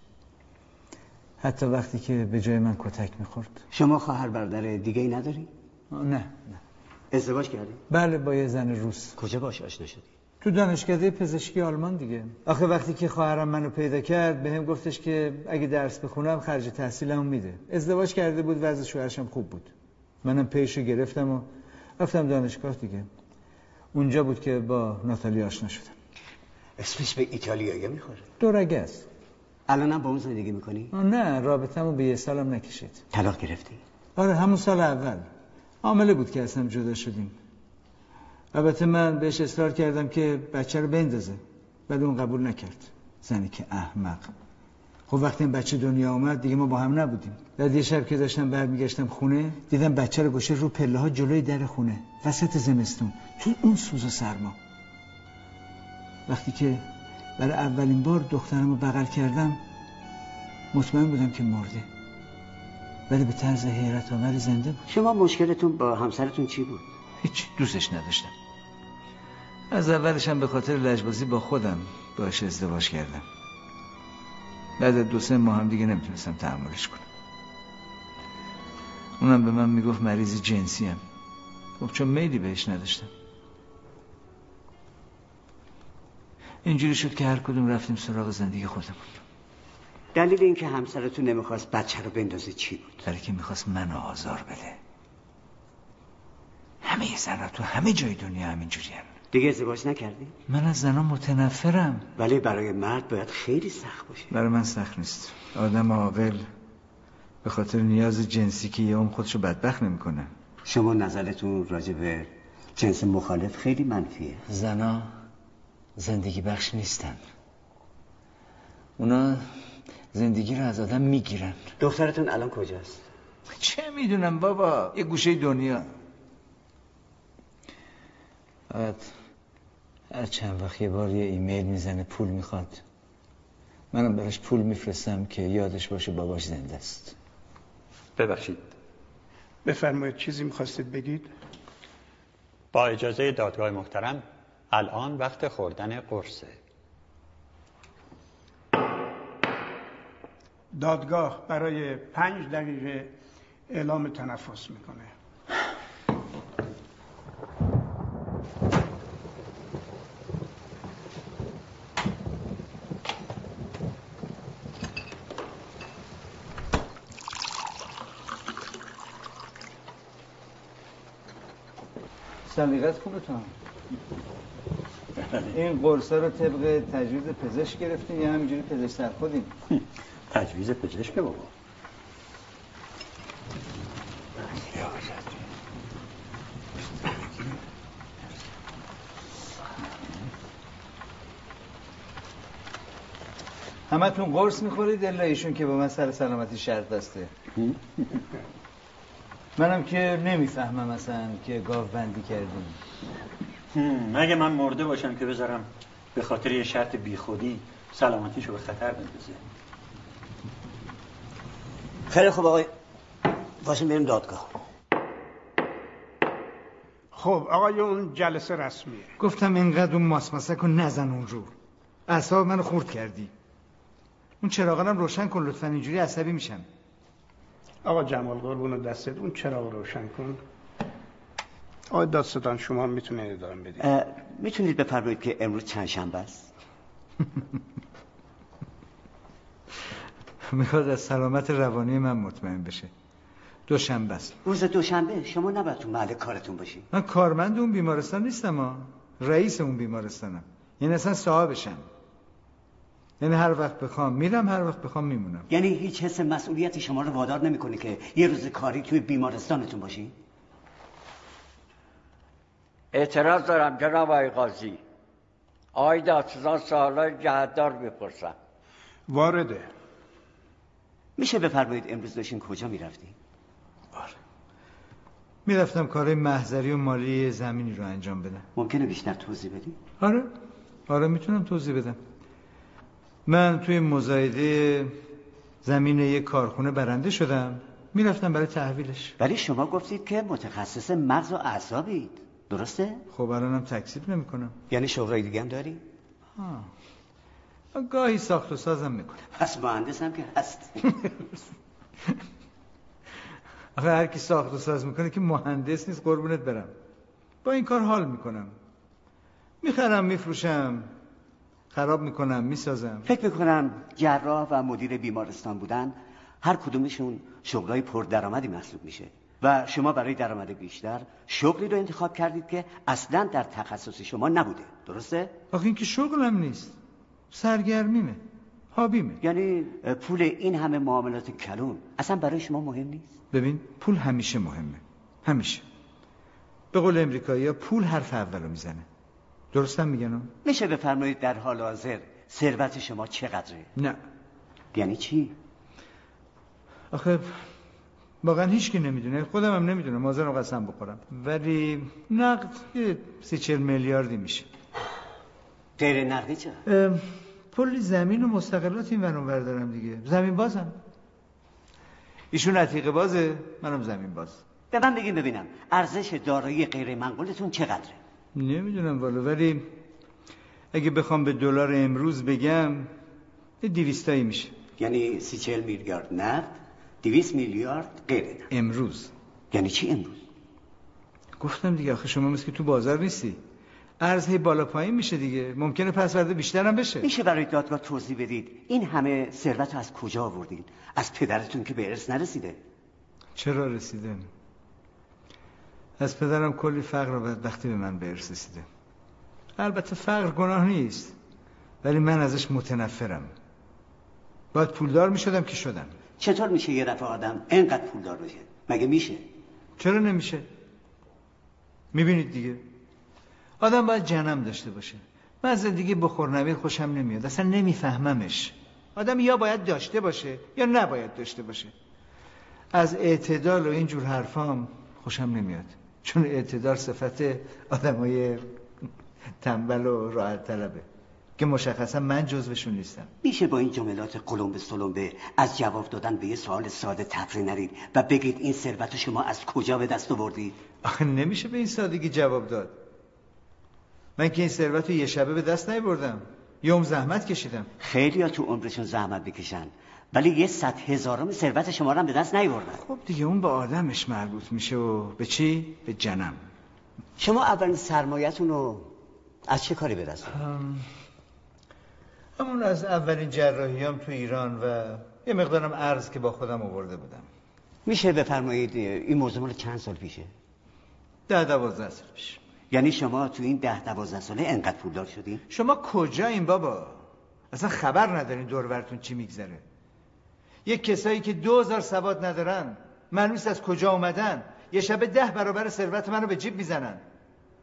حتی وقتی که به جای من کتک می‌خورد. شما خواهر برادر دیگه ای نداری؟ نه نه. ازدواج کردی؟ بله با یه زن روس. کجا باش آشنا شدی؟ تو دانشکده پزشکی آلمان دیگه. آخه وقتی که خواهرم منو پیدا کرد به هم گفتش که اگه درس بخونم خرج تحصیلمو میده. ازدواج کرده بود وضع شوهرشم خوب بود. منم پیشو گرفتم و رفتم دانشگاه دیگه. اونجا بود که با ناتالی آشنا شدم. اسمش به ایتالیایی می‌خوره؟ دورگه است. الانم با اون زندگی می‌کنی؟ نه رابطمو به یه سالم نکشید. طلاق گرفتی؟ آره همون سال اول. عامله بود که اصلا جدا شدیم. البته من بهش اصرار کردم که بچه رو بندازه. ولی اون قبول نکرد. زنی که احمق. خب وقتی این بچه دنیا آمد دیگه ما با هم نبودیم. بعد یه شب که داشتم برمیگشتم خونه دیدم بچه رو گوشه رو پله ها جلوی در خونه. وسط زمستون. تو اون سوز و سرما. وقتی که برای اولین بار دخترم رو بغل کردم مطمئن بودم که مرده. ولی به طرز حیرت آور زنده بود. شما مشکلتون با همسرتون چی بود؟ هیچ دوستش نداشتم. از اولشم به خاطر لجبازی با خودم باش ازدواج کردم. بعد از دو سه ماه هم دیگه نمی‌تونستم تحملش کنم. اونم به من می‌گفت مریض جنسی هم. خب چون میلی بهش نداشتم. اینجوری شد که هر کدوم رفتیم سراغ زندگی خودمون. دلیل اینکه همسرتون نمی‌خواست بچه رو بندازه چی بود؟ برای که می‌خواست منو آزار بده. همه زنها تو همه جای دنیا همینجوری هم. دیگه ازدواج نکردی؟ من از زنها متنفرم. ولی برای مرد باید خیلی سخت باشه. برای من سخت نیست. آدم عاقل به خاطر نیاز جنسی که یه اون خودشو بدبخت نمی‌کنه. شما نظرتون راجع به جنس مخالف خیلی منفیه. زنا زندگی بخش نیستن. اونا زندگی رو از آدم می‌گیرن. دخترتون الان کجاست؟ چه می‌دونم بابا یه گوشه دنیا. فقط هر چند وقت یه بار یه ایمیل می‌زنه پول می‌خواد. منم براش پول میفرستم که یادش باشه باباش زنده است. ببخشید. بفرمایید چیزی می‌خواستید بگید؟ با اجازه دادگاه محترم الان وقت خوردن قرصه. دادگاه برای پنج دقیقه اعلام تنفس می‌کنه. تو هم این قرصا رو طبق تجویز پزشک گرفتین یا همینجوری پزشک سر خودین تجویز پزشک بابا. همتون قرص می‌خورید الا ایشون که با من سر سلامتی شرط بسته. منم که نمی‌فهمم اصلا که گاو بندی کردیم. مگه من مرده باشم که بذارم به خاطر یه شرط بیخودی سلامتیشو به خطر بندازه؟ خیلی خوب آقای باشیم بریم دادگاه. خب آقایون جلسه رسمیه. گفتم اینقدر اون ماسماسک رو نزن اون رو. اعصاب منو خورد کردی. اون چراغانم روشن کن لطفا اینجوری عصبی میشم. آقا جمال قربون دستت اون چراغ روشن کن. آقای دادستان شما هم می‌تونید ادامه بدید. می‌تونید بفرمایید که امروز چند شنبه است؟ می‌خواد از سلامت روانی من مطمئن بشه. دوشنبه است. روز دوشنبه؟ شما نباید تو محل کارتون باشید. من کارمند اون بیمارستان نیستم ها رئیس اون بیمارستانم. یعنی اصلا صاحبشم. یعنی هر وقت بخوام میرم هر وقت بخوام میمونم. یعنی هیچ حس مسئولیتی شما رو وادار نمی‌کنه که یه روز کاری توی بیمارستانتون باشی؟ اعتراض دارم جناب آقای قاضی. آقای دادستان سوالای جهتدار بپرسم وارده. میشه بفرمایید امروز داشتین کجا می‌رفتین؟ می‌رفتم کارهای محضری و مالی زمینی رو انجام بدم. ممکنه بیشتر توضیح بدی آره. آره می‌تونم توضیح بدم. من توی مزایده زمین یک کارخونه برنده شدم. می‌رفتم برای تحویلش. ولی شما گفتید که متخصص مغز و اعصابید. درسته؟ خب الانم تکسیب نمی‌کنم. یعنی شغلای دیگه هم داری؟ گاهی ساخت و سازم می‌کنم. پس مهندس هم که هست. آخه هر کی ساخت و ساز می‌کنه که مهندس نیست قربونت برم. با این کار حال می‌کنم. می‌خرم میفروشم. خراب می‌کنم می‌سازم. فکر می‌کنم جراح و مدیر بیمارستان بودن هر کدومشون شغلای پردرآمدی محسوب میشه. و شما برای درآمد بیشتر شغلی رو انتخاب کردید که اصلا در تخصص شما نبوده. درسته؟ آخه این که شغلم نیست. سرگرمیمه. هابیمه یعنی پول این همه معاملات کلون اصلا برای شما مهم نیست؟ ببین پول همیشه مهمه. همیشه. به قول امریکایی پول حرف اولو می‌زنه. درستم میگن میشه بفرمایید در حال حاضر ثروت شما چقدره؟ نه. یعنی چی؟ آخه واقعا هیچ کی نمی‌دونه. خودم هم نمی‌دونم. مازن رو قسم بخورم. ولی نقد یه سی چل میلیاردی میشه. غیر نقدی چه؟ پلی زمین و مستقلات این ورون دارم دیگه. زمین بازم. ایشون عتیقه بازه منم زمین باز. به من بگیم ببینم. ارزش دارایی غیر منقولتون چقدره؟ نمی‌دونم والا ولی اگه بخوام به دلار امروز بگم یه دیویستایی میشه. یعنی سی چل میلیارد نقد؟ دیویست میلیارد غیر نقد امروز. یعنی چی امروز؟ گفتم دیگه آخه شما مثل که تو بازار نیستی. ارز هی بالا پایین میشه دیگه. ممکنه پس ورده بیشتر هم بشه. میشه برای دادگاه توضیح بدید این همه ثروت از کجا آوردین؟ از پدرتون که به ارث نرسیده؟ چرا رسیده؟ از پدرم کلی فقر و بدبختی به من به ارث رسیده. البته فقر گناه نیست ولی من ازش متنفرم. باید پولدار می‌شدم که شدم. چطور میشه یه رفع آدم انقدر پولدار بشه؟ مگه میشه؟ چرا نمیشه؟ می‌بینید دیگه. آدم باید جنم داشته باشه. من از زندگی بخور نویر خوشم نمیاد. اصلا نمیفهممش. آدم یا باید داشته باشه یا نباید داشته باشه. از اعتدال و اینجور حرفام خوشم نمیاد. چون اعتدال صفت آدمای تنبل و راحت طلبه. که مشخصا من جزوشون نیستم. میشه با این جملات قلمب سلمبه از جواب دادن به یه سوال ساده تفری نرید و بگید این ثروت شما از کجا به دست آوردید؟ آخه نمیشه به این سادگی جواب داد. من که این ثروت رو یه شبه به دست نیاوردم. یوم زحمت کشیدم. خیلی ها تو عمرشون زحمت بکشن. ولی یه صد هزارم ثروت شما رو به دست نیاوردن. خب دیگه اون به آدمش مربوط میشه و به چی؟ به جنم. شما اولین سرمایتون رو از چه کاری به دست همون از اولین جراحیام تو ایران و یه مقدارم ارز که با خودم آورده بودم. میشه بفرمایید این موضوع مال چند سال پیشه؟ ده دوازده سال پیش. یعنی شما تو این ده دوازده ساله انقدر پولدار شدین؟ شما کجا این بابا؟ اصلا خبر ندارین دورورتون چی میگذره. یک کسایی که دو هزار سواد ندارن منوس از کجا اومدن؟ یه شب ده برابر ثروت منو به جیب می‌زنن.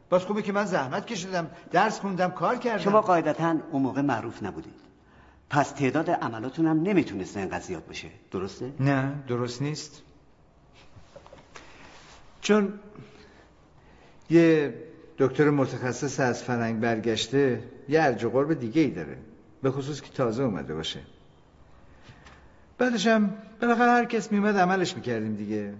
باز خوبه که من زحمت کشیدم درس خوندم کار کردم. شما قاعدتا اون موقع معروف نبودید. پس تعداد عملاتون هم نمی‌تونست اینقدر زیاد باشه درسته؟ نه درست نیست. چون یه دکتر متخصص از فرنگ برگشته یه ارج قرب دیگه ای داره. به خصوص که تازه اومده باشه. بعدش هم بالاخره هر کس میومد عملش می‌کردیم دیگه.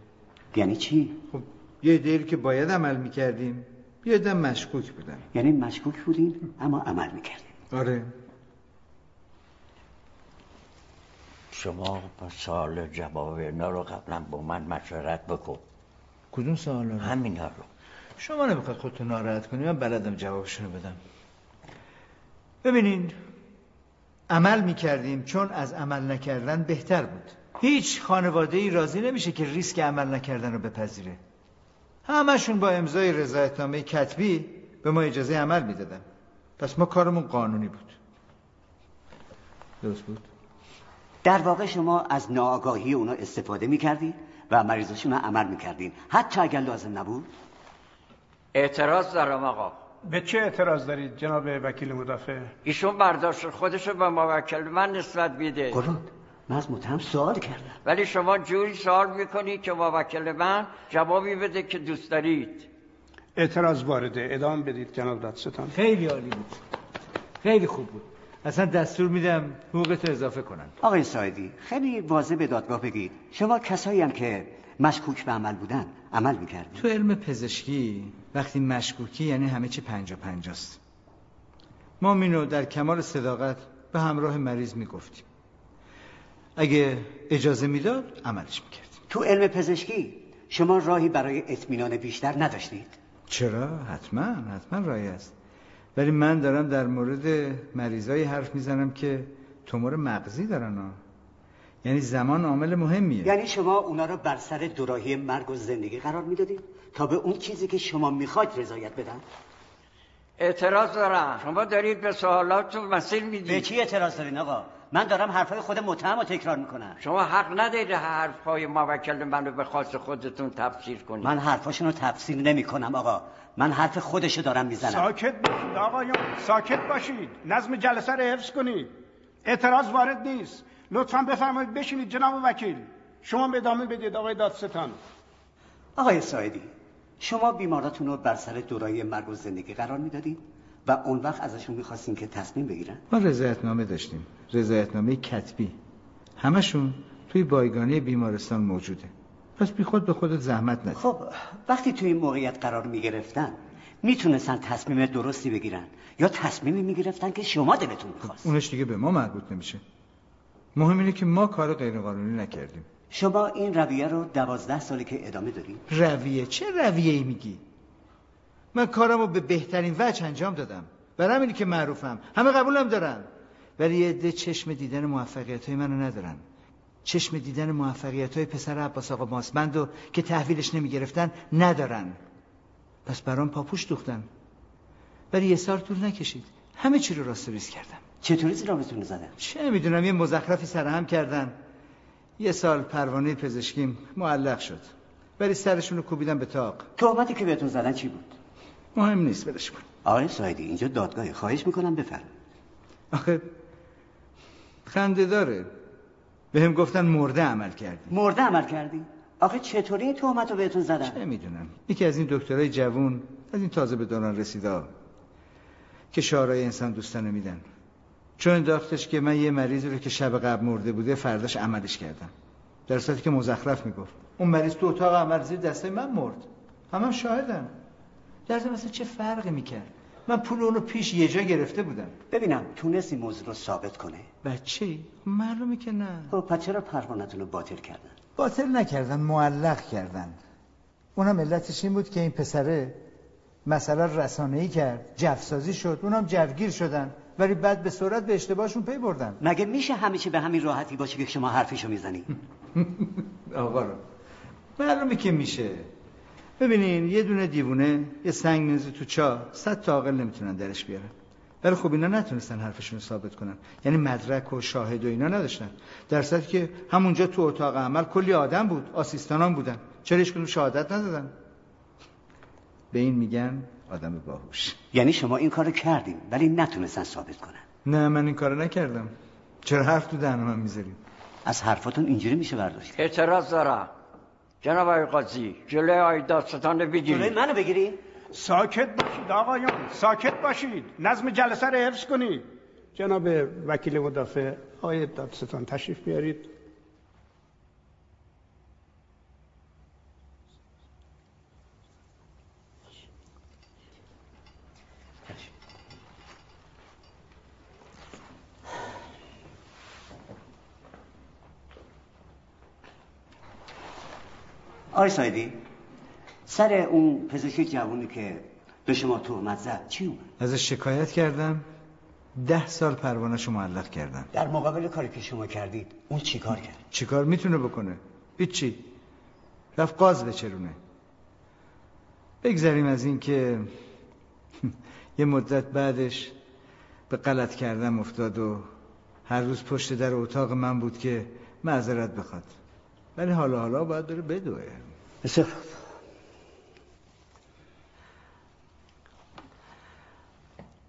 یعنی چی؟ خب یه دیری که باید عمل می‌کردیم. یه دم مشکوک بودن یعنی مشکوک بودین اما عمل می‌کردیم آره. شما سال جواب اینا رو قبلا با من مشورت بکن. کدوم سوال رو؟ همین رو. شما نمی‌خواد خودتو ناراحت کنی؟ من بلدم جوابشونو بدم. ببینین عمل می‌کردیم چون از عمل نکردن بهتر بود. هیچ خانواده ای راضی نمیشه که ریسک عمل نکردن رو بپذیره. همشون با امضای رضایتنامه کتبی به ما اجازه عمل می‌دادن. پس ما کارمون قانونی بود. درست بود؟ در واقع شما از ناآگاهی اونا استفاده می‌کردید و مریضشون رو عمل می‌کردین. حتی اگر لازم نبود؟ اعتراض دارم آقا. به چه اعتراض دارید جناب وکیل مدافع؟ ایشون برداشت خودشو به موکل. من نسبت میده. قربان من از متهم سوال کردم. ولی شما جوری سوال می‌کنید که موکل من جوابی بده که دوست دارید. اعتراض وارده. ادامه بدید جناب دادستان. خیلی عالی بود. خیلی خوب بود. اصلا دستور میدم حقوقت اضافه کنن. آقای سایدی خیلی واضح به دادگاه بگید. شما کسایی هم که مشکوک به عمل بودن عمل می‌کردید. تو علم پزشکی وقتی مشکوکی یعنی همه چی پنجا پنجاست. ما مینو در کمال صداقت به همراه مریض می‌گفتیم. اگه اجازه می‌داد عملش می‌کردیم تو علم پزشکی شما راهی برای اطمینان بیشتر نداشتید؟ چرا؟ حتما حتما راهی است. ولی من دارم در مورد مریضایی حرف می‌زنم که تومور مغزی دارن ها. یعنی زمان عامل مهمیه. یعنی شما اونا رو بر سر دوراهی مرگ و زندگی قرار می‌دادید تا به اون چیزی که شما می‌خواید رضایت بدن؟ اعتراض دارم. شما دارید به سوالاتون مسیر به می‌دید چی اعتراض دارین آقا؟ من دارم حرفای خود متهم رو تکرار می‌کنم. شما حق ندارید حرفهای موکل من رو به خاص خودتون تفسیر کنید. من حرفاشون رو تفسیر نمی کنم آقا. من حرف خودشو دارم می‌زنم. ساکت باشید آقایان ساکت باشید. نظم جلسه رو حفظ کنید. اعتراض وارد نیست. لطفا بفرمایید بشینید جناب وکیل. شما به ادامه بدید آقای دادستان. آقای سایدی شما بیماراتون رو بر سر دورایی مرگ و زندگی قرار می‌دادید؟ و اون وقت ازشون می‌خواستین که تصمیم بگیرن. ما رضایتنامه داشتیم. رضایتنامه کتبی. همشون توی بایگانی بیمارستان موجوده. پس بی خود به خودت زحمت ندید خب وقتی توی این موقعیت قرار می‌گرفتن می‌تونستن تصمیم درستی بگیرن یا تصمیمی می‌گرفتن که شما دلتون می‌خواست. اونش دیگه به ما مربوط نمیشه. مهم اینه که ما کار غیرقانونی نکردیم. شما این رویه رو دوازده ساله که ادامه دارید رویه؟ چه رویه ای میگی؟ من کارمو به بهترین وجه انجام دادم. برای همینی که معروفم. همه قبولم دارن. ولی یه عده چشم دیدن موفقیت های منو ندارن. چشم دیدن موفقیت های پسر عباس آقا ماسمندو که تحویلش نمی‌گرفتن ندارن. پس برام پاپوش دوختن. ولی یه سال طول نکشید. همه چی رو راست ریز کردم. چطوری زیرابتون زدن؟ چه می‌دونم یه مزخرفی سرهم کردن. یه سال پروانه پزشکیم معلق شد. ولی سرشون رو کوبیدم به تاق. تهمتی که بهتون زدن چی بود؟ مهم نیست بدش کن. آقای سایدی اینجا دادگاهی. خواهش می‌کنم بفرم آخه خنده داره. به هم گفتن مرده عمل کردی. مرده عمل کردی؟ آخه چطوری این تهمت رو بهتون زدن؟ چه می‌دونم. یکی از این دکترای جوون از این تازه به دوران رسیده که شعارهای انسان دوستانه میدن. چون انداختش که من یه مریضی رو که شب قبل مرده بوده فرداش عملش کردم. در صورتی که مزخرف می‌گفت. اون مریض تو اتاق عمل زیر دسته من مرد. همه هم در ضمن مثلا چه فرقی می‌کرد؟ من پول اونو پیش یه جا گرفته بودم. ببینم تونست این موضوع رو ثابت کنه بچه معلومه که نه. خب پس چرا پروانتون رو باطل کردن؟ باطل نکردن معلق کردن. اونم علتش این بود که این پسره مسئله رسانه‌ای کرد جفسازی شد اونم جوگیر شدن ولی بعد به سرعت به اشتباهشون پی بردن. مگه میشه همیشه به همین راحتی باشه که شما حرفشو می‌زنی؟ آقا رو معلومه که میشه. ببینین یه دونه دیوونه یه سنگ میزه تو چا صد تا عاقل نمی‌تونن درش بیارن. ولی خب اینا نتونستن حرفشون رو ثابت کنن. یعنی مدرک و شاهد و اینا نداشتن. در صورتی که همونجا تو اتاق عمل کلی آدم بود آسیستانان بودن. چرا هیچ کدوم شهادت ندادن؟ به این میگن آدم باهوش. یعنی شما این کارو کردین ولی نتونستن ثابت کنن. نه من این کارو نکردم. چرا حرف تو دهن من می‌ذاریم از حرفاتون اینجوری میشه برداشت. اعتراض دارم. جناب آقای قاضی جلوی آقای دادستان رو جلوی بگیرید منو بگیری ساکت باشید آقایان ساکت باشید. نظم جلسه رو حفظ کنید. جناب وکیل مدافع آقای دادستان تشریف بیارید. آقای سایدی سر اون پزشک جوونی که به شما تهمت زد چی اومد؟ ازش شکایت کردم ده سال پروانهشو معلق کردم در مقابل کاری که شما کردید اون چیکار کرد؟ چیکار می‌تونه بکنه؟ هیچی. رفت قاز بچرونه. بگذریم از این که یه مدت بعدش به غلط کردم افتاد و هر روز پشت در اتاق من بود که معذرت بخواد. ولی حالا حالا باید بره بدوه. بسیار.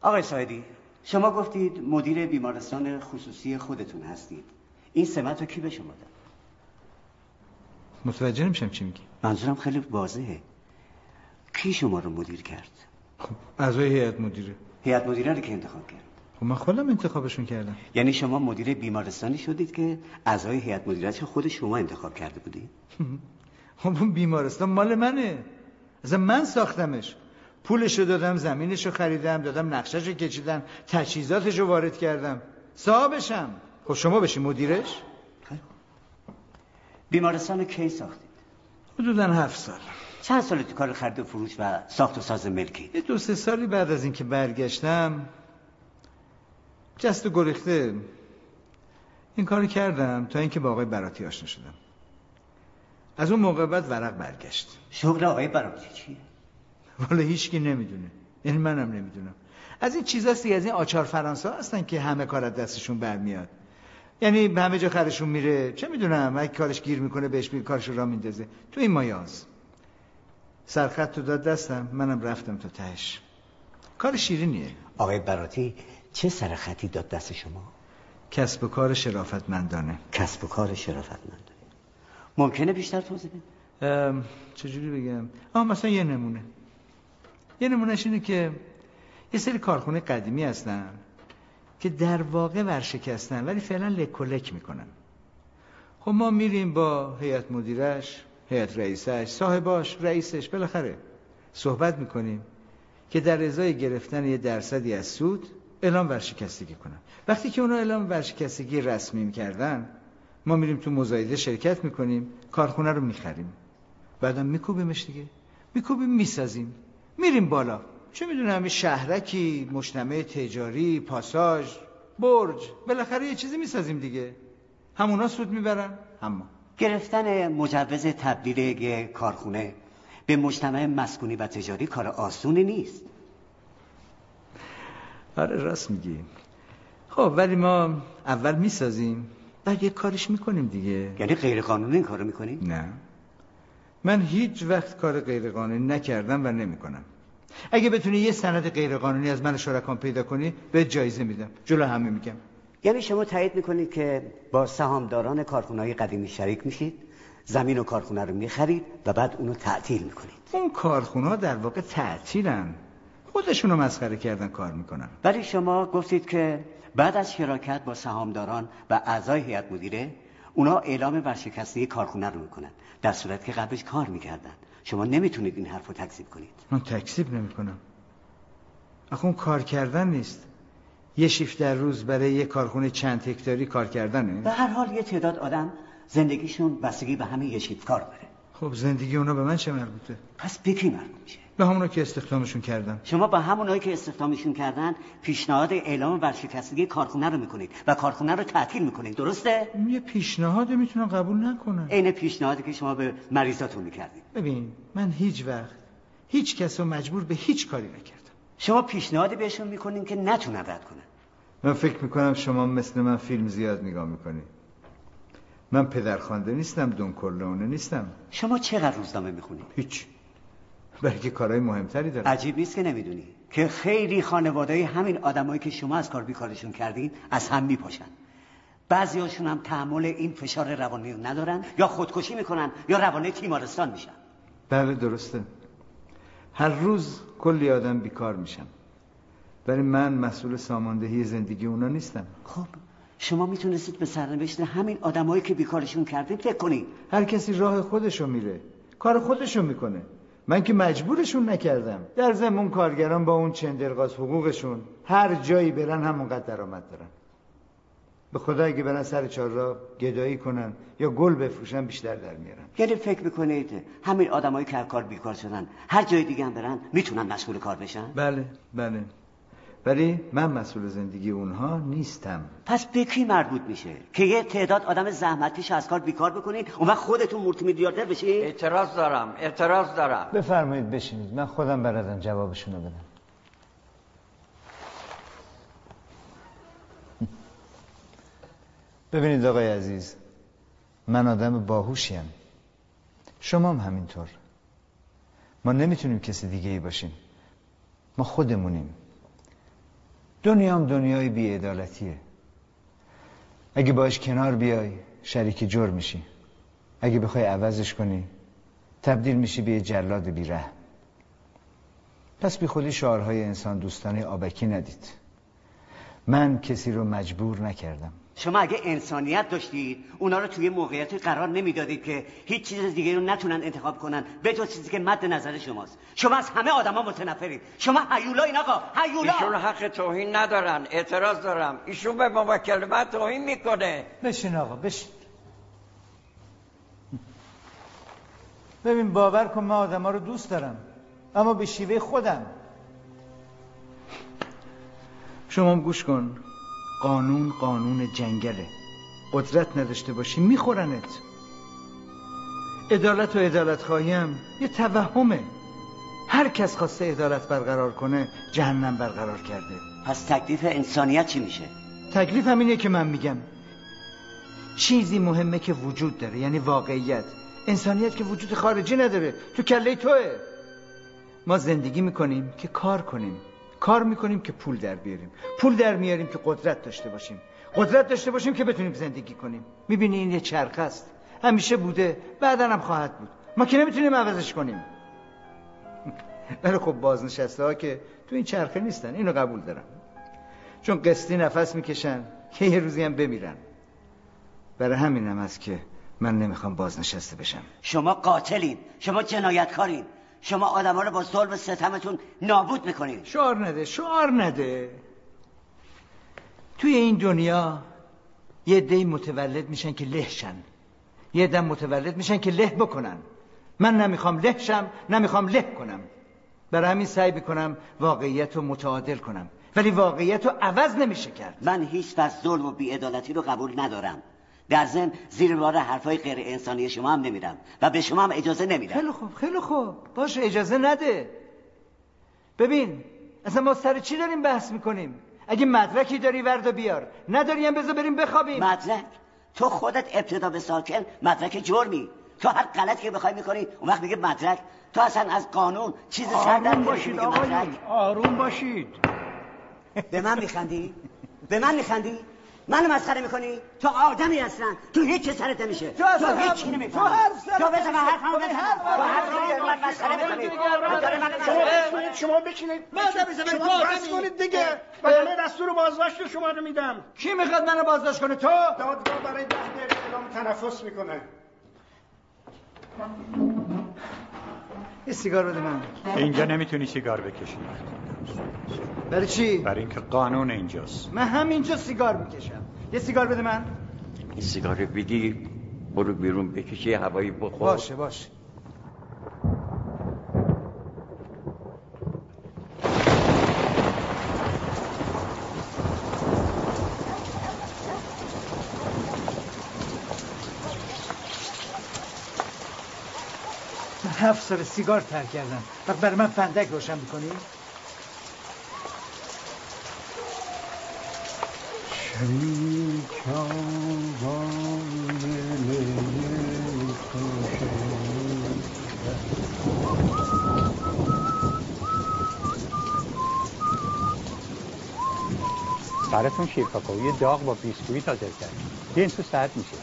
آقای سایدی شما گفتید مدیر بیمارستان خصوصی خودتون هستید. این سمت رو کی به شما داد؟ متوجه نمیشم چی میگی. منظورم خیلی واضحه. کی شما رو مدیر کرد؟ خب اعضای هیئت مدیره. هیئت مدیره رو که انتخاب کرد؟ خب من خودم انتخابشون کردم. یعنی شما مدیر بیمارستانی شدید که اعضای هیئت مدیرش خود شما انتخاب کرده بودید؟ اون بیمارستان مال منه. اصلا من ساختمش. پولشو دادم زمینشو خریدم دادم نقشهشو کشیدم تجهیزاتشو وارد کردم. صاحبشم. خب شما بشی مدیرش. بیمارستان کی ساختید؟ حدودا هفت سال. چند سال تو کار خرید و فروش و ساخت و ساز ملکی؟ یه دو سه سالی بعد از اینکه برگشتم جست و گریخته. این کار کردم تا اینکه با آقای براتی آشنا شدم. از اون موقع بعد ورق برگشت. شغل آقای براتی چیه والا هیچکی نمی‌دونه. این منم نمی‌دونم. از این چیزاستی از این آچار فرانسه هستن که همه کار از دستشون برمیاد. یعنی به همه جا خرشون میره. چه می‌دونم؟ اگه کارش گیر می‌کنه بهش میگه کارش را میندازه. تو این مایاز. سرخط تو داد دستم. منم رفتم تا تهش. کار شیرینیه. آقای براتی چه سرخطی داد دست شما؟ کسب و کار شرافتمندانه. کسب و کار شرافتمندانه. ممکنه بیشتر توضیح بدید چجوری بگم؟ آه مثلا یه نمونه. یه نمونهش اینه که یه سری کارخونه قدیمی هستن که در واقع ورشکستن ولی فعلا لک و لک می‌کنن. خب ما میریم با هیئت مدیرش هیئت رئیسش صاحباش رئیسش بالاخره صحبت می‌کنیم که در ازای گرفتن یه درصدی از سود اعلام ورشکستگی کنن. وقتی که اونا اعلام ورشکستگی رسمی می‌کردن ما میریم تو مزایده شرکت می‌کنیم کارخونه رو می‌خریم. بعدم میکوبیمش دیگه. میکوبیم می‌سازیم. میریم بالا. چه می‌دونم یه شهرکی مجتمع تجاری پاساژ برج بالاخره یه چیزی می‌سازیم دیگه. همونا سود می‌برن. اما. گرفتن مجوز تبدیل یک کارخونه به مجتمع مسکونی و تجاری کار آسونی نیست. آره راست میگی. خب ولی ما اول می‌سازیم. بعد یه کارش می‌کنیم دیگه. یعنی غیر قانونی این کارو می‌کنی؟ نه. من هیچ وقت کار غیرقانونی نکردم و نمی‌کنم. اگه بتونی یه سند غیرقانونی از من شرکان پیدا کنی به جایزه میدم. جلو همه میگم. یعنی شما تایید می‌کنید که با سهامداران کارخونه قدیمی شریک میشید زمین و کارخونه رو می‌خرید و بعد اونو تعطیل می‌کنید. اون کارخونه ها در واقع تعطیلن. خودشونو مسخره کردن کار می‌کنن. ولی شما گفتید که بعد از شراکت با سهامداران و اعضای هیئت مدیره اونا اعلام ورشکستگی کارخونه رو می‌کنن در صورت که قبلش کار می‌کردن. شما نمی‌تونید این حرف رو تکذیب کنید. من تکذیب نمی‌کنم. آخه اون کار کردن نیست. یه شیفت در روز برای یه کارخونه چند هکتاری کار کردنه. به هر حال یه تعداد آدم زندگیشون بستگی به همین یه شیفت کار داره. خب زندگی اونا به من چه مربوطه؟ پس به کی مربوط میشه؟ به همونا که استخدامشون کردم شما با همونایی که استخدامشون کردن پیشنهاد اعلام ورشکستگی کارخونه رو می‌کنید و کارخونه رو تعطیل می‌کنید. درسته؟ یه پیشنهاد می‌تونم قبول نکنم عین پیشنهادی که شما به مریضاتون می‌کردید. ببین من هیچ وقت هیچ کس رو مجبور به هیچ کاری نکردم. شما پیشنهادی بهشون می‌کنین که نتونن رد کنن. من فکر می‌کنم شما مثل من فیلم زیاد نگاه می‌کنی من پدرخوانده نیستم دون نیستم. شما چقدر روزنامه می‌خونید؟ هیچ. بلکه کارهای مهمتری دارم. عجیب نیست که نمی‌دونی. که خیلی خانواده همین آدمایی که شما از کار بیکارشون کردین از هم میپاشن. بعضیاشون هم تحمل این فشار روانی رو ندارن یا خودکشی می‌کنن یا روانه تیمارستان میشن. بله درسته. هر روز کلی آدم بیکار میشن ولی من مسئول ساماندهی زندگی اونا نیستم. خب شما می‌تونستید به سرنوشت همین آدمایی که بیکارشون کردین فکر کنید هر کسی راه خودشو میره کار خودشو می‌کنه. من که مجبورشون نکردم. در ضمن کارگران با اون چندرغاز حقوقشون هر جایی برن همونقدر درآمد دارن. به خدا اگه برن سر چهار گدایی کنن یا گل بفروشن بیشتر در میارن. یعنی فکر می‌کنید همین آدمایی که کار بیکار شدن. هر جای دیگه هم برن می‌تونن مسئول کار بشن؟ بله بله. ولی من مسئول زندگی اونها نیستم. پس به کی مربوط میشه؟ که یه تعداد آدم زحمتکش از کار بیکار بکنید اون وقت خودتون مولتی میلیاردر بشید اعتراض دارم اعتراض دارم. بفرمایید بشینید. من خودم بردم جوابشونو بدم. ببینید آقای عزیز من آدم باهوشیم. شما هم همینطور. ما نمی‌تونیم کسی دیگه ای باشیم. ما خودمونیم. دنیا هم دنیای بیعدالتیه. اگه باش کنار بیای شریک جور میشی. اگه بخوای عوضش کنی تبدیل میشی به یه جلاد بیره پس بی خودی شعارهای انسان دوستانه آبکی ندید. من کسی رو مجبور نکردم. شما اگه انسانیت داشتید اونا رو توی موقعیتی قرار نمی‌دادید که هیچ چیز دیگه رو نتونن انتخاب کنن به جز چیزی که مد نظر شماست. شما از همه آدما متنفرید. شما هیولا این آقا هیولا! ایشون حق توهین ندارن اعتراض دارم. ایشون به موکل من توهین می‌کنه. بشین آقا بشین. ببین باور کن من آدم رو دوست دارم اما به شیوه خودم. شما گوش کن. قانون قانون جنگله. قدرت نداشته باشی میخورنت. عدالت و عدالت خواهیم یه توهمه. هر کس خواسته عدالت برقرار کنه جهنم برقرار کرده. پس تکلیف انسانیت چی میشه؟ تکلیف همینه که من میگم. چیزی مهمه که وجود داره یعنی واقعیت. انسانیت که وجود خارجی نداره تو کله توه. ما زندگی می‌کنیم که کار کنیم. کار می‌کنیم که پول در بیاریم. پول در میاریم که قدرت داشته باشیم. قدرت داشته باشیم که بتونیم زندگی کنیم. می‌بینی این یه چرخ است. همیشه بوده بعدا هم خواهد بود. ما که نمی‌تونیم عوضش کنیم. ولی خب بازنشسته ها که تو این چرخه نیستن. اینو قبول دارم. چون قسطی نفس می‌کشن که یه روزی هم بمیرن. برای همینم است که من نمی‌خوام بازنشسته بشم. شما قاتلین. شما جنایتکارین. شما آدما رو با ظلم و ستمتون نابود می‌کنید. شعار نده شعار نده. توی این دنیا یه دی متولد میشن که لهشن. یه دم متولد میشن که له بکنن. من نمی‌خوام له شم نمی‌خوام له کنم. برای همین سعی می‌کنم واقعیت رو متعادل کنم. ولی واقعیت رو عوض نمیشه کرد. من هیچ وقت ظلم و بیعدالتی رو قبول ندارم. در ضمن زیر بار حرفای غیر انسانی شما هم نمیرم و به شما هم اجازه نمیدم. خیلی خوب خیلی خوب. باشه اجازه نده. ببین اصلا ما سر چی داریم بحث می‌کنیم؟ اگه مدرکی داری وردا بیار. نداری هم بذار بریم بخوابیم. مدرک؟ تو خودت ابتدا به ساکن مدرک جرمی. تو هر غلطی که بخوای می‌کنی اون وقت میگه مدرک. تو اصلا از قانون چیز سر در باشید آقایون آروم باشید. به من میخندی؟ به من میخندی؟ منو مسخره می‌کنی؟ تو آدمی اصلا تو هیچ سرت نمیشه. تو اصلا تو هیچ چی تو نمی‌فهمی حرف زدن تو بزن من حرفمو حرف تو حرف زدن. زدی، من مسخره می‌کنی. من شما شما بشینید. من تو آدمی. بس کنید دیگه. وگرنه دستور بازداشت شما رو میدم. کی می‌خواد منو بازداشت کنه؟ تو؟ دادگاه برای ده دقیقه اعلام تنفس می‌کنه. یه سیگار بده من. اینجا نمی‌تونی سیگار بکشی. برای چی؟ برای اینکه قانون اینجاست. من همینجا سیگار می‌کشم. یه سیگار بده من. این سیگار بگی برو بیرون بکشی هوایی بخور. باشه باشه. من هفت سال سیگار ترک کردم. وقت برای من فندک روشن می‌کنی؟ براتون شیر کاکائوی داغ با بیسکویت حاضر کرد بیاین تو ساعت میشه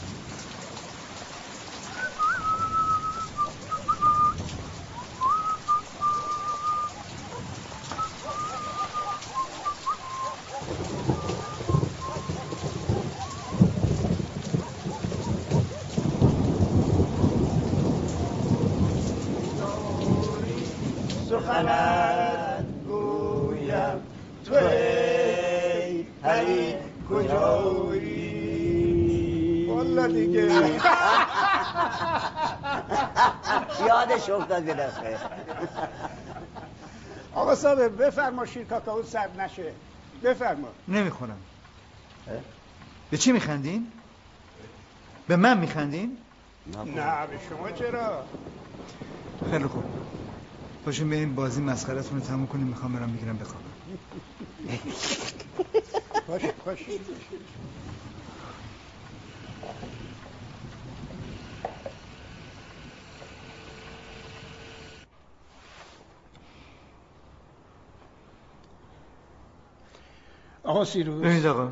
سخنت گویم تو ای هی کجایی والا دیگه یادش افتاد به دفعه آقا صابر بفرما شیر کاکائو سرد نشه. بفرما. نمی‌خورم به چی میخندین؟ به من میخندین؟ نه به شما چرا؟ خیلی خوب. باشیم بریم بازی مسخرتون رو تموم کنیم. می‌خوام برم بگیرم بخوابم. باشه باشه. آقا سیروس. ببینید آقا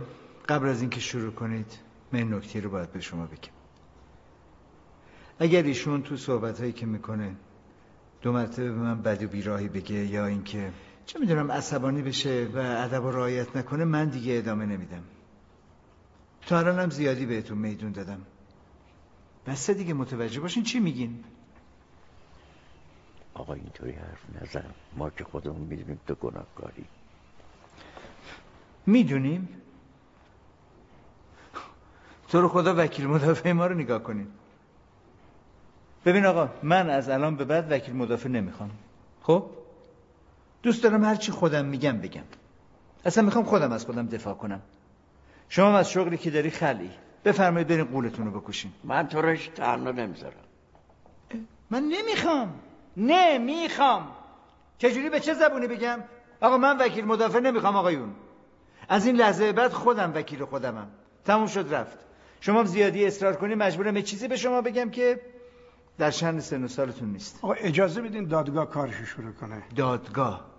قبل از اینکه شروع کنید من نکته رو باید به شما بگم. اگر ایشون تو صحبت هایی که می‌کنه دو مرتبه به من بد و بیراهی بگه یا اینکه چه می‌دونم عصبانی بشه و ادب و رعایت نکنه من دیگه ادامه نمیدم. تا الانم زیادی بهتون میدون دادم. بسته دیگه متوجه باشین چی میگین. آقا اینطوری حرف نزن. ما که خودمون می‌دونیم تو گناهکاری. می‌دونیم؟ تو رو خدا وکیل مدافع ما رو نگاه کنین. ببین آقا من از الان به بعد وکیل مدافع نمی‌خوام. خب؟ دوست دارم هرچی خودم میگم بگم. اصلا می‌خوام خودم از خودم دفاع کنم. شما از شغلی که داری خلی. بفرمایید برین قولتون رو بکشین. من تو روش تحنا نمی‌ذارم. من نمی‌خوام. نمی‌خوام. چجوری به چه زبونی بگم؟ آقا من وکیل مدافع نمی‌خوام آقایون. از این لحظه بعد خودم وکیل خودمم. تموم شد رفت. شما زیادی اصرار کنی مجبورم یه چیزی به شما بگم که در شن سن و سالتون نیست. آقا اجازه بدین دادگاه کارشو شروع کنه. دادگاه.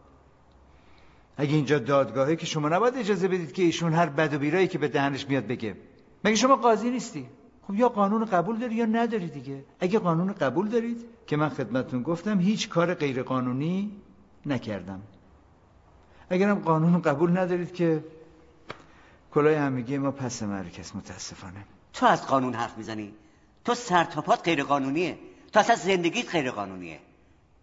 اگه اینجا دادگاهه که شما نباید اجازه بدید که ایشون هر بد و بیرایی که به دهنش میاد بگه. مگه شما قاضی نیستی؟ خب یا قانون قبول داری یا نداری دیگه. اگه قانون قبول دارید که من خدمتتون گفتم هیچ کار غیر قانونی نکردم. اگرم قانون قبول ندارید که کلاه همگی ما پس مرکز متاسفانه. تو از قانون حرف می‌زنی؟ تو سرتاپات غیر قانونیه تو اصلا زندگیت غیر قانونیه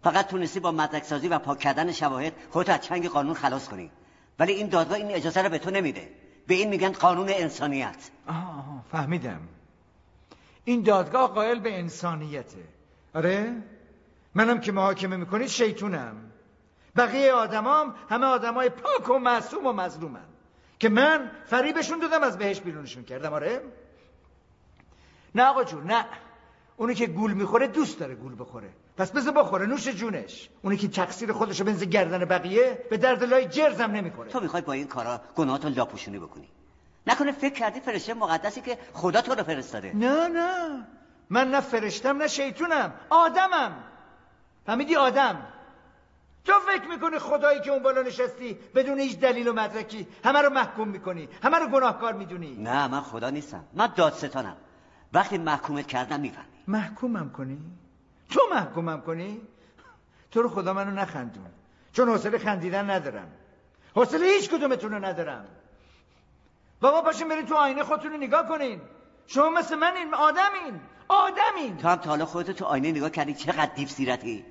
فقط تونستی با مدرک سازی و پاک کردن شواهد خودت از چنگ قانون خلاص کنی. ولی این دادگاه این اجازه رو به تو نمیده. به این میگن قانون انسانیت. آه فهمیدم. این دادگاه قائل به انسانیته. آره؟ منم که محاکمه می‌کنید شیطونم. بقیه آدمام همه آدمای پاک و معصوم و مظلومن. که من فریبشون دادم از بهش بیرونشون کردم آره؟ نه آقا جون نه. اونی که گول می‌خوره دوست داره گول بخوره. پس بذار بخوره نوش جونش. اونی که تقصیر خودشو بنز گردن بقیه به درد لای جرزم نمی‌خوره. تو می‌خوای با این کارا گناهاتو لاپوشونی بکنی. نکنه فکر کردی فرشته مقدسی که خدا تو رو فرستاده. نه نه. من نه فرشتم نه شیطونم. آدمم. فهمیدی آدم. تو فکر می‌کنی خدایی که اون بالا نشستی بدون هیچ دلیل و مدرکی همه رو محکوم می‌کنی همه رو گناهکار می‌دونی؟ نه من خدا نیستم من دادستانم. وقتی محکومت کردم می‌فهمی. محکومم کنی؟ تو محکومم کنی؟ تو رو خدا منو نخندون چون حوصله خندیدن ندارم. حوصله هیچ کدومتون رو ندارم. بابا پاشین برین تو آینه خودتون رو نگاه کنین. شما مثل من این آدمین آدمین. تو هم تا حالا خودتو تو آینه نگاه کردی چقدر دیو سیرتی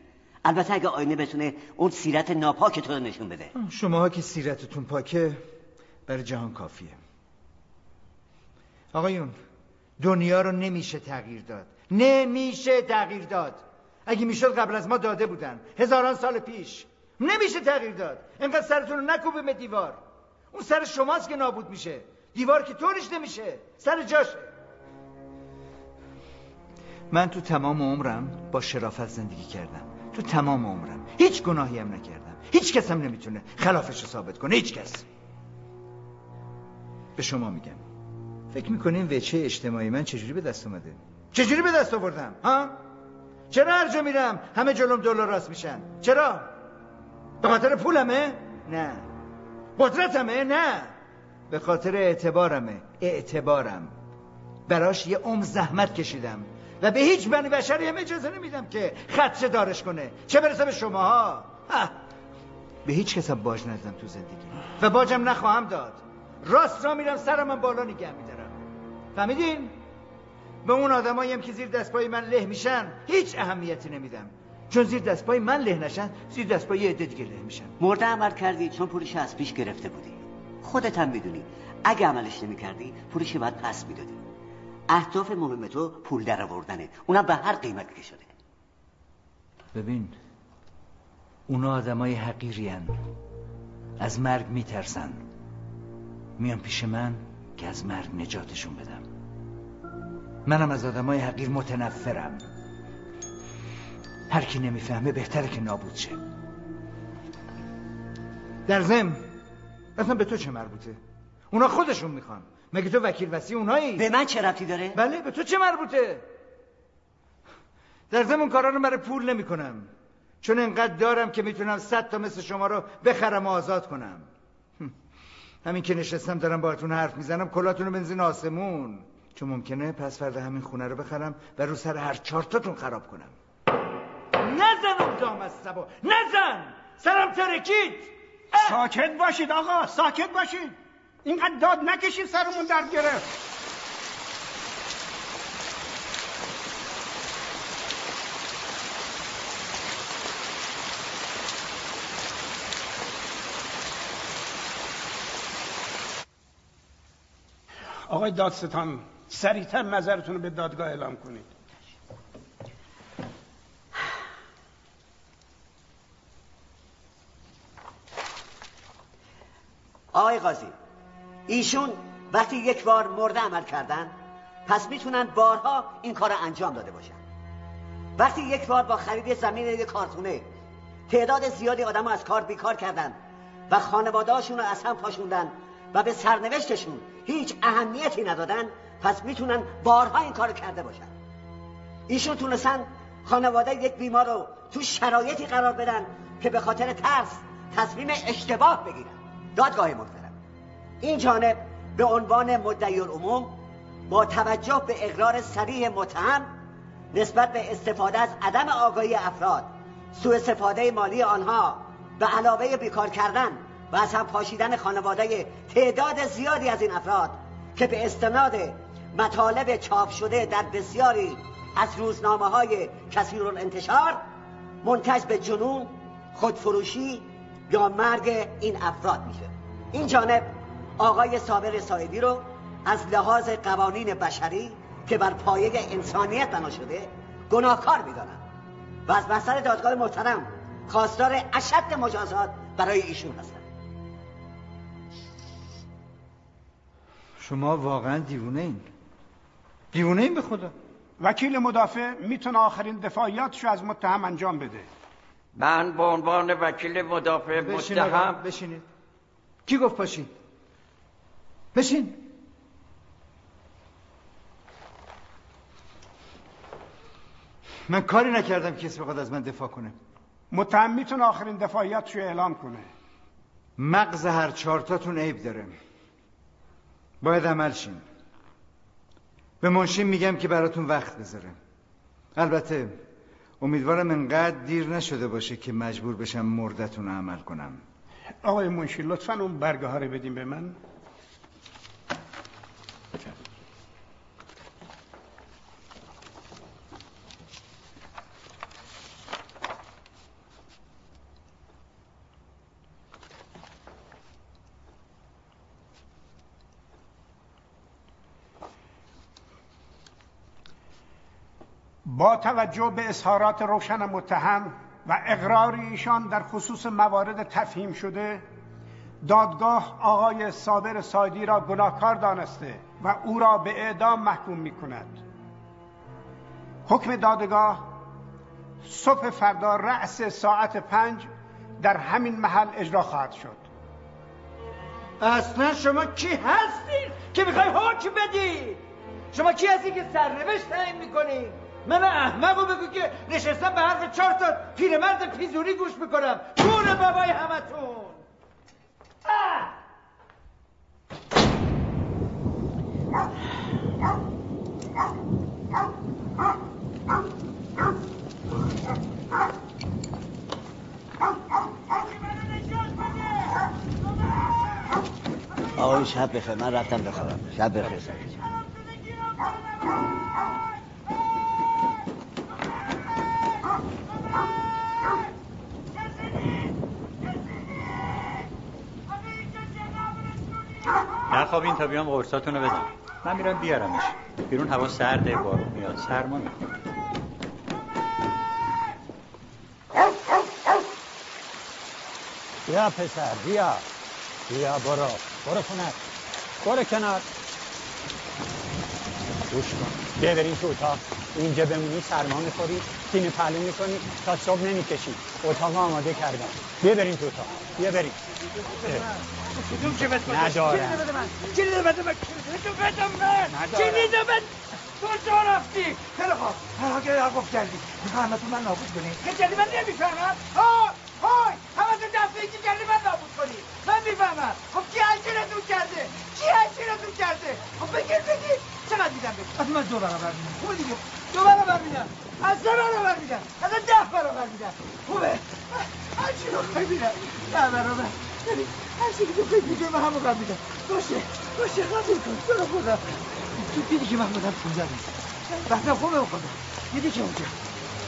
البته اگه آینه بتونه اون سیرت ناپاک تو رو نشون بده. شماها که سیرتتون پاکه برای جهان کافیه. آقایون دنیا رو نمیشه تغییر داد. نمیشه تغییر داد. اگه می‌شد قبل از ما داده بودن. هزاران سال پیش. نمیشه تغییر داد. انقدر سرتون رو نکوبه به دیوار. اون سر شماست که نابود میشه. دیوار که طورش نمیشه. سر جاشه. من تو تمام عمرم با شرافت زندگی کردم. تو تمام عمرم. هیچ گناهی هم نکردم. هیچ کس هم نمی‌تونه خلافش رو ثابت کنه. هیچ کس. به شما میگم. فکر می‌کنین وچه اجتماعی من چجوری به دست اومده؟ چجوری به دست آوردم؟ ها؟ چرا هر جا میرم همه جلوم دلار راست میشن؟ چرا؟ به خاطر پولمه؟ نه. قدرتمه؟ نه. به خاطر اعتبارمه. اعتبارم. براش یه عمر زحمت کشیدم. و به هیچ بنی بشری هم اجازه نمیدم که خدشه دارش کنه. چه برسه به شماها؟ به هیچ کس باج ندادم تو زندگی. و باجم نخواهم داد. راست را میرم سرم بالا نگه میدارم. فهمیدین؟ به اون آدمایی هم که زیر دستپای من له میشن هیچ اهمیتی نمیدم. چون زیر دستپای من له نشن زیر دستپای یه عده دیگه له میشن. مرده عمل کردی چون پولش از پیش گرفته بودی. خودت هم می‌دونی. اگه عملش نمی‌کردی پولش باید پس می‌دادی. اهداف مهم تو پول در آوردنه. اونم به هر قیمت که شده. ببین اونا آدمای حقیری از مرگ میترسن. میان پیش من که از مرگ نجاتشون بدم. منم از آدمای حقیر متنفرم. هر کی نمی‌فهمه بهتره که نابود شه. در زم اصلا به تو چه مربوطه؟ اونا خودشون می‌خوان. مگه تو وکیل وسی اونایی؟ به من چه ربطی داره؟ بله به تو چه مربوطه؟ در زم اون کارا رو برای پول نمی‌کنم. چون انقدر دارم که می‌تونم صد تا مثل شما رو بخرم و آزاد کنم. همین که نشستم دارم باهاتون حرف می‌زنم کلاتون رو بنزین آسمون. چون ممکنه پس فردا همین خونه رو بخرم و رو سر هر چارتاتون خراب کنم. نزن اون دام از سبا. نزن! سرم ترکید! ساکت باشید آقا ساکت باشید! اینقدر داد نکشید سرمون درد گرفت. آقای دادستان سریعتر نظرتون رو به دادگاه اعلام کنید. آقای قاضی ایشون وقتی یک بار مرده عمل کردن پس می‌تونن بارها این کار انجام داده باشن. وقتی یک بار با خرید زمین یک کارخونه تعداد زیادی آدم از کار بیکار کردن و خانوادهاشون رو از هم پاشوندن و به سرنوشتشون هیچ اهمیتی ندادن پس می‌تونن بارها این کار کرده باشن. ایشون تونستن خانواده یک بیمار رو تو شرایطی قرار بدن که به خاطر ترس تصمیم اشتباه بگیرن. دادگاه محترم این جانب به عنوان مدعی العموم با توجه به اقرار سریع متهم نسبت به استفاده از عدم آگاهی افراد سوء استفاده مالی آنها به علاوه بیکار کردن و از هم پاشیدن خانواده تعداد زیادی از این افراد که به استناد مطالب چاپ شده در بسیاری از روزنامه های کثیر انتشار منتج به جنون خودفروشی یا مرگ این افراد میشه. این جانب آقای صابر سایدی رو از لحاظ قوانین بشری که بر پایه انسانیت بنا شده گناهکار می‌دانم. و از مسئله دادگاه محترم خواستار اشد مجازات برای ایشون هستم. شما واقعا دیوونه این دیوونه این به خدا. وکیل مدافع می‌تونه آخرین دفاعیاتشو از متهم انجام بده. من به عنوان وکیل مدافع بشین متهم بشینید. کی گفت پاشین بشین. من کاری نکردم که کسی بخواد از من دفاع کنه. متهم می‌تونه آخرین دفاعیاتشو اعلام کنه. مغز هر چارتاتون عیب داره. باید عمل شین به منشین میگم که براتون وقت بذاره البته امیدوارم انقدر دیر نشده باشه که مجبور بشم مردتون رو عمل کنم. آقای منشی لطفا اون برگه ها رو بدیم به من. با توجه به اظهارات روشن متهم و اقرار ایشان در خصوص موارد تفهیم شده دادگاه آقای صابر سایدی را گناهکار دانسته و او را به اعدام محکوم می کند حکم دادگاه صبح فردا رأس ساعت پنج در همین محل اجرا خواهد شد. اصلا شما کی هستید که می‌خوای حکم بدی؟ شما کی هستی که سرنوشت تعیین می‌کنی من احمقو بگو که نشستم به حرف چهار تا پیرمرد پیزونی گوش می‌کنم. جون بابای همتون! آقای شب بخیر. من رفتم بخوابم. شب بخیر. نخوابین تا بیام قرصاتون رو بدم من میرم بیارمش. بیرون هوا سرده بارون میاد. سرما می‌کنه بیا پسر بیا. بیا برو. برو کنار برو کنار. گوش کن. بیا بریم تو اتاق. اینجا بمونی سرما می‌خوری سینه پهلو می‌کنی تا صبح نمی‌کشی. اتاق آماده کردم. بیا بریم تو اتاق. بیا بریم. کدوم بده من ندارم. بده من؟ کلیدو بده من؟ کلیدو بده من؟ کلیدو بده تو جا رفتی؟ خیلی خوب. هر حاجه حرف کردی. می‌خوام همه تو من نابود کنی. خب که جلی من نمی‌فهمم. ها های همه تو دفعه که جلی من نابود کنی. من می‌فهمم. خب کی هشیرتون کرده؟ کی هشیرتون کرده؟ خب بگیر بگیر. چقدر میدم بگیر از من دو برابر میدم. خوبه دیگه. دو برابر میدم. از سه برابر میدم. از ده برابر میدم. خوبه. هرچی رو میدم ده برابر. که می‌کنی من باشه باشه کن. تو دیدی که من بودم پونزه نیست وقتم خوبه خدا. دیدی که اونجا.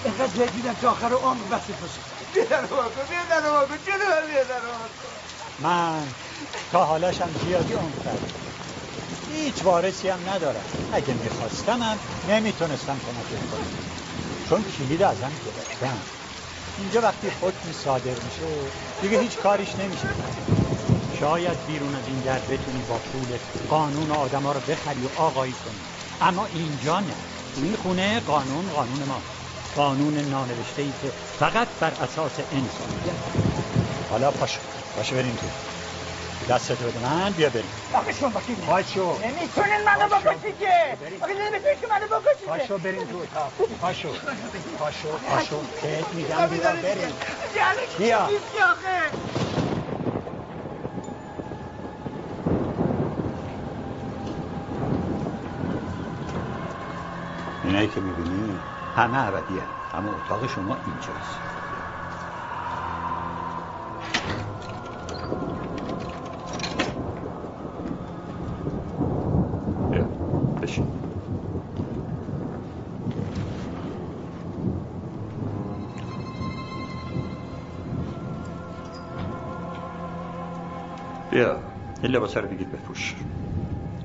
اینقدر بهت میدم تا آخر عمر بسید باشه. بیادر رو کن بیادر رو من تا حالاشم زیادی عمر کردم. هیچ وارثی هم ندارم. اگه می‌خواستم هم نمی‌تونستم کمک کنم. چون کلید ازم گرفتم. اینجا وقتی حکم صادر میشه دیگه هیچ کاریش نمیشه. شاید بیرون از این در بتونی با پول قانون آدم ها رو بخری و آقایی کنی. اما اینجا نه. این خونه قانون قانون ما. قانون نانوشته ای که فقط بر اساس انسانیت. حالا پاشو پاشو بریم تو. دستتو بده. من بیا بریم. آخه شما باشید. پاشو نمی‌تونین منو بکشی که. آخه نمی‌تونین که منو بکشی پاشو بریم تو اتاق پاشو پاشو پاشو بهت میگم بیا بریم. بیا. اینایی که می‌بینی همه عبدی هم. اما اتاق شما اینجاست. بیا. این لباسه رو بگید بپوش.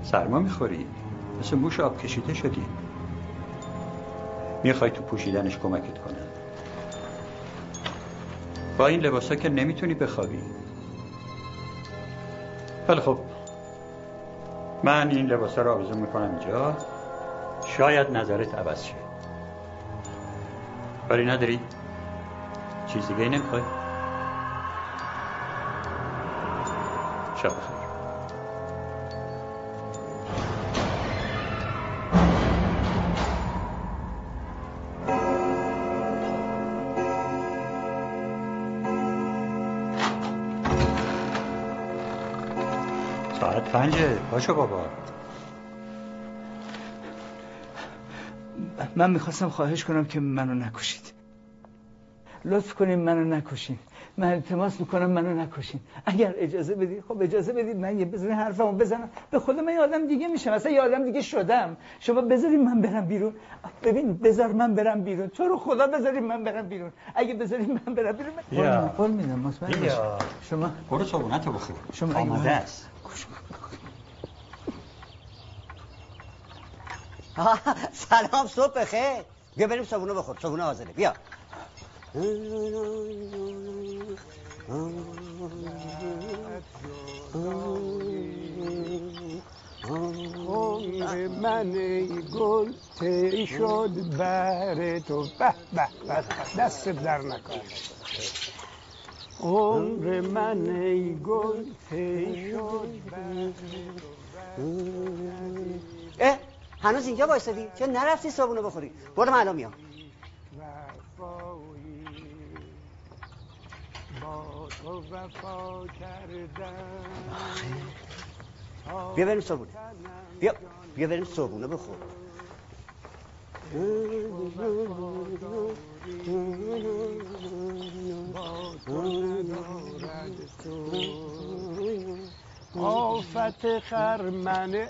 سرما می‌خوری؟ مثل موش آب کشیده شدی. می‌خوای تو پوشیدنش کمکت کنم با این لباسا که نمی‌تونی بخوابی. ولی خب من این لباسا رو آویزون می‌کنم اینجا. شاید نظرت عوض شه. کاری نداری؟ چیز دیگه نمی‌خوای؟ شب بخیر. ساعت پنجه. پاشو بابا. من می‌خواستم خواهش کنم که منو نکشید. لطف کنیم منو نکشین. من التماس می‌کنم منو نکشین. اگر اجازه بدید خب اجازه بدید من یه بزنین حرفمو بزنم. به خود من یه آدم دیگه میشم. اصلا یه آدم دیگه شدم. شما بذارید من برم بیرون. ببین بذار من برم بیرون. تو رو خدا بذارید من برم بیرون. اگه بذارید من برم بیرون من. قول میدم مطمئن. شما برو صابونتو بخور شما آماده است. سلام صبح بخیر. بیا بریم صابونه بخور. صابونه حاضره. بیا. عمر من ای گل تی شد بر تو. به به به. دست در نکن عمر من ای گل تی شد بر اه هنوز اینجا وایسادی؟ چه نرفتی صابونه بخوری؟ برو من الان میام. با تو وفا کردم بیا بریم صابونه بیا. بیا بریم صابونه بخور. آفت خرمنه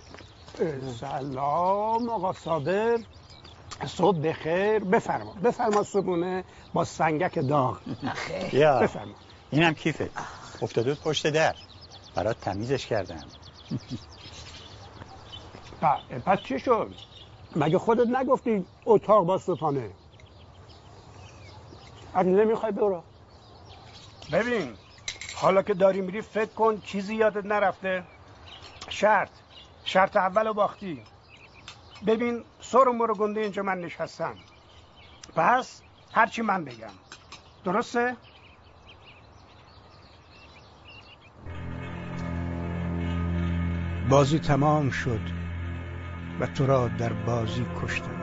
سلام آقا صابر. صبح بخیر. بفرما. بفرما صبحونه با سنگک داغ. بفرما. اینم کیفه. افتاده بود پشت در. برات تمیزش کردم. پ- پس چی شد؟ مگه خودت نگفتی اتاق با صبحانه از نمی‌خوای برو. ببین حالا که داری میری فکر کن چیزی یادت نرفته. شرط. شرط اول باختی. ببین سر و مرو گنده اینجا من نشستم. پس هرچی من بگم. درسته؟ بازی تمام شد و تو را در بازی کشتند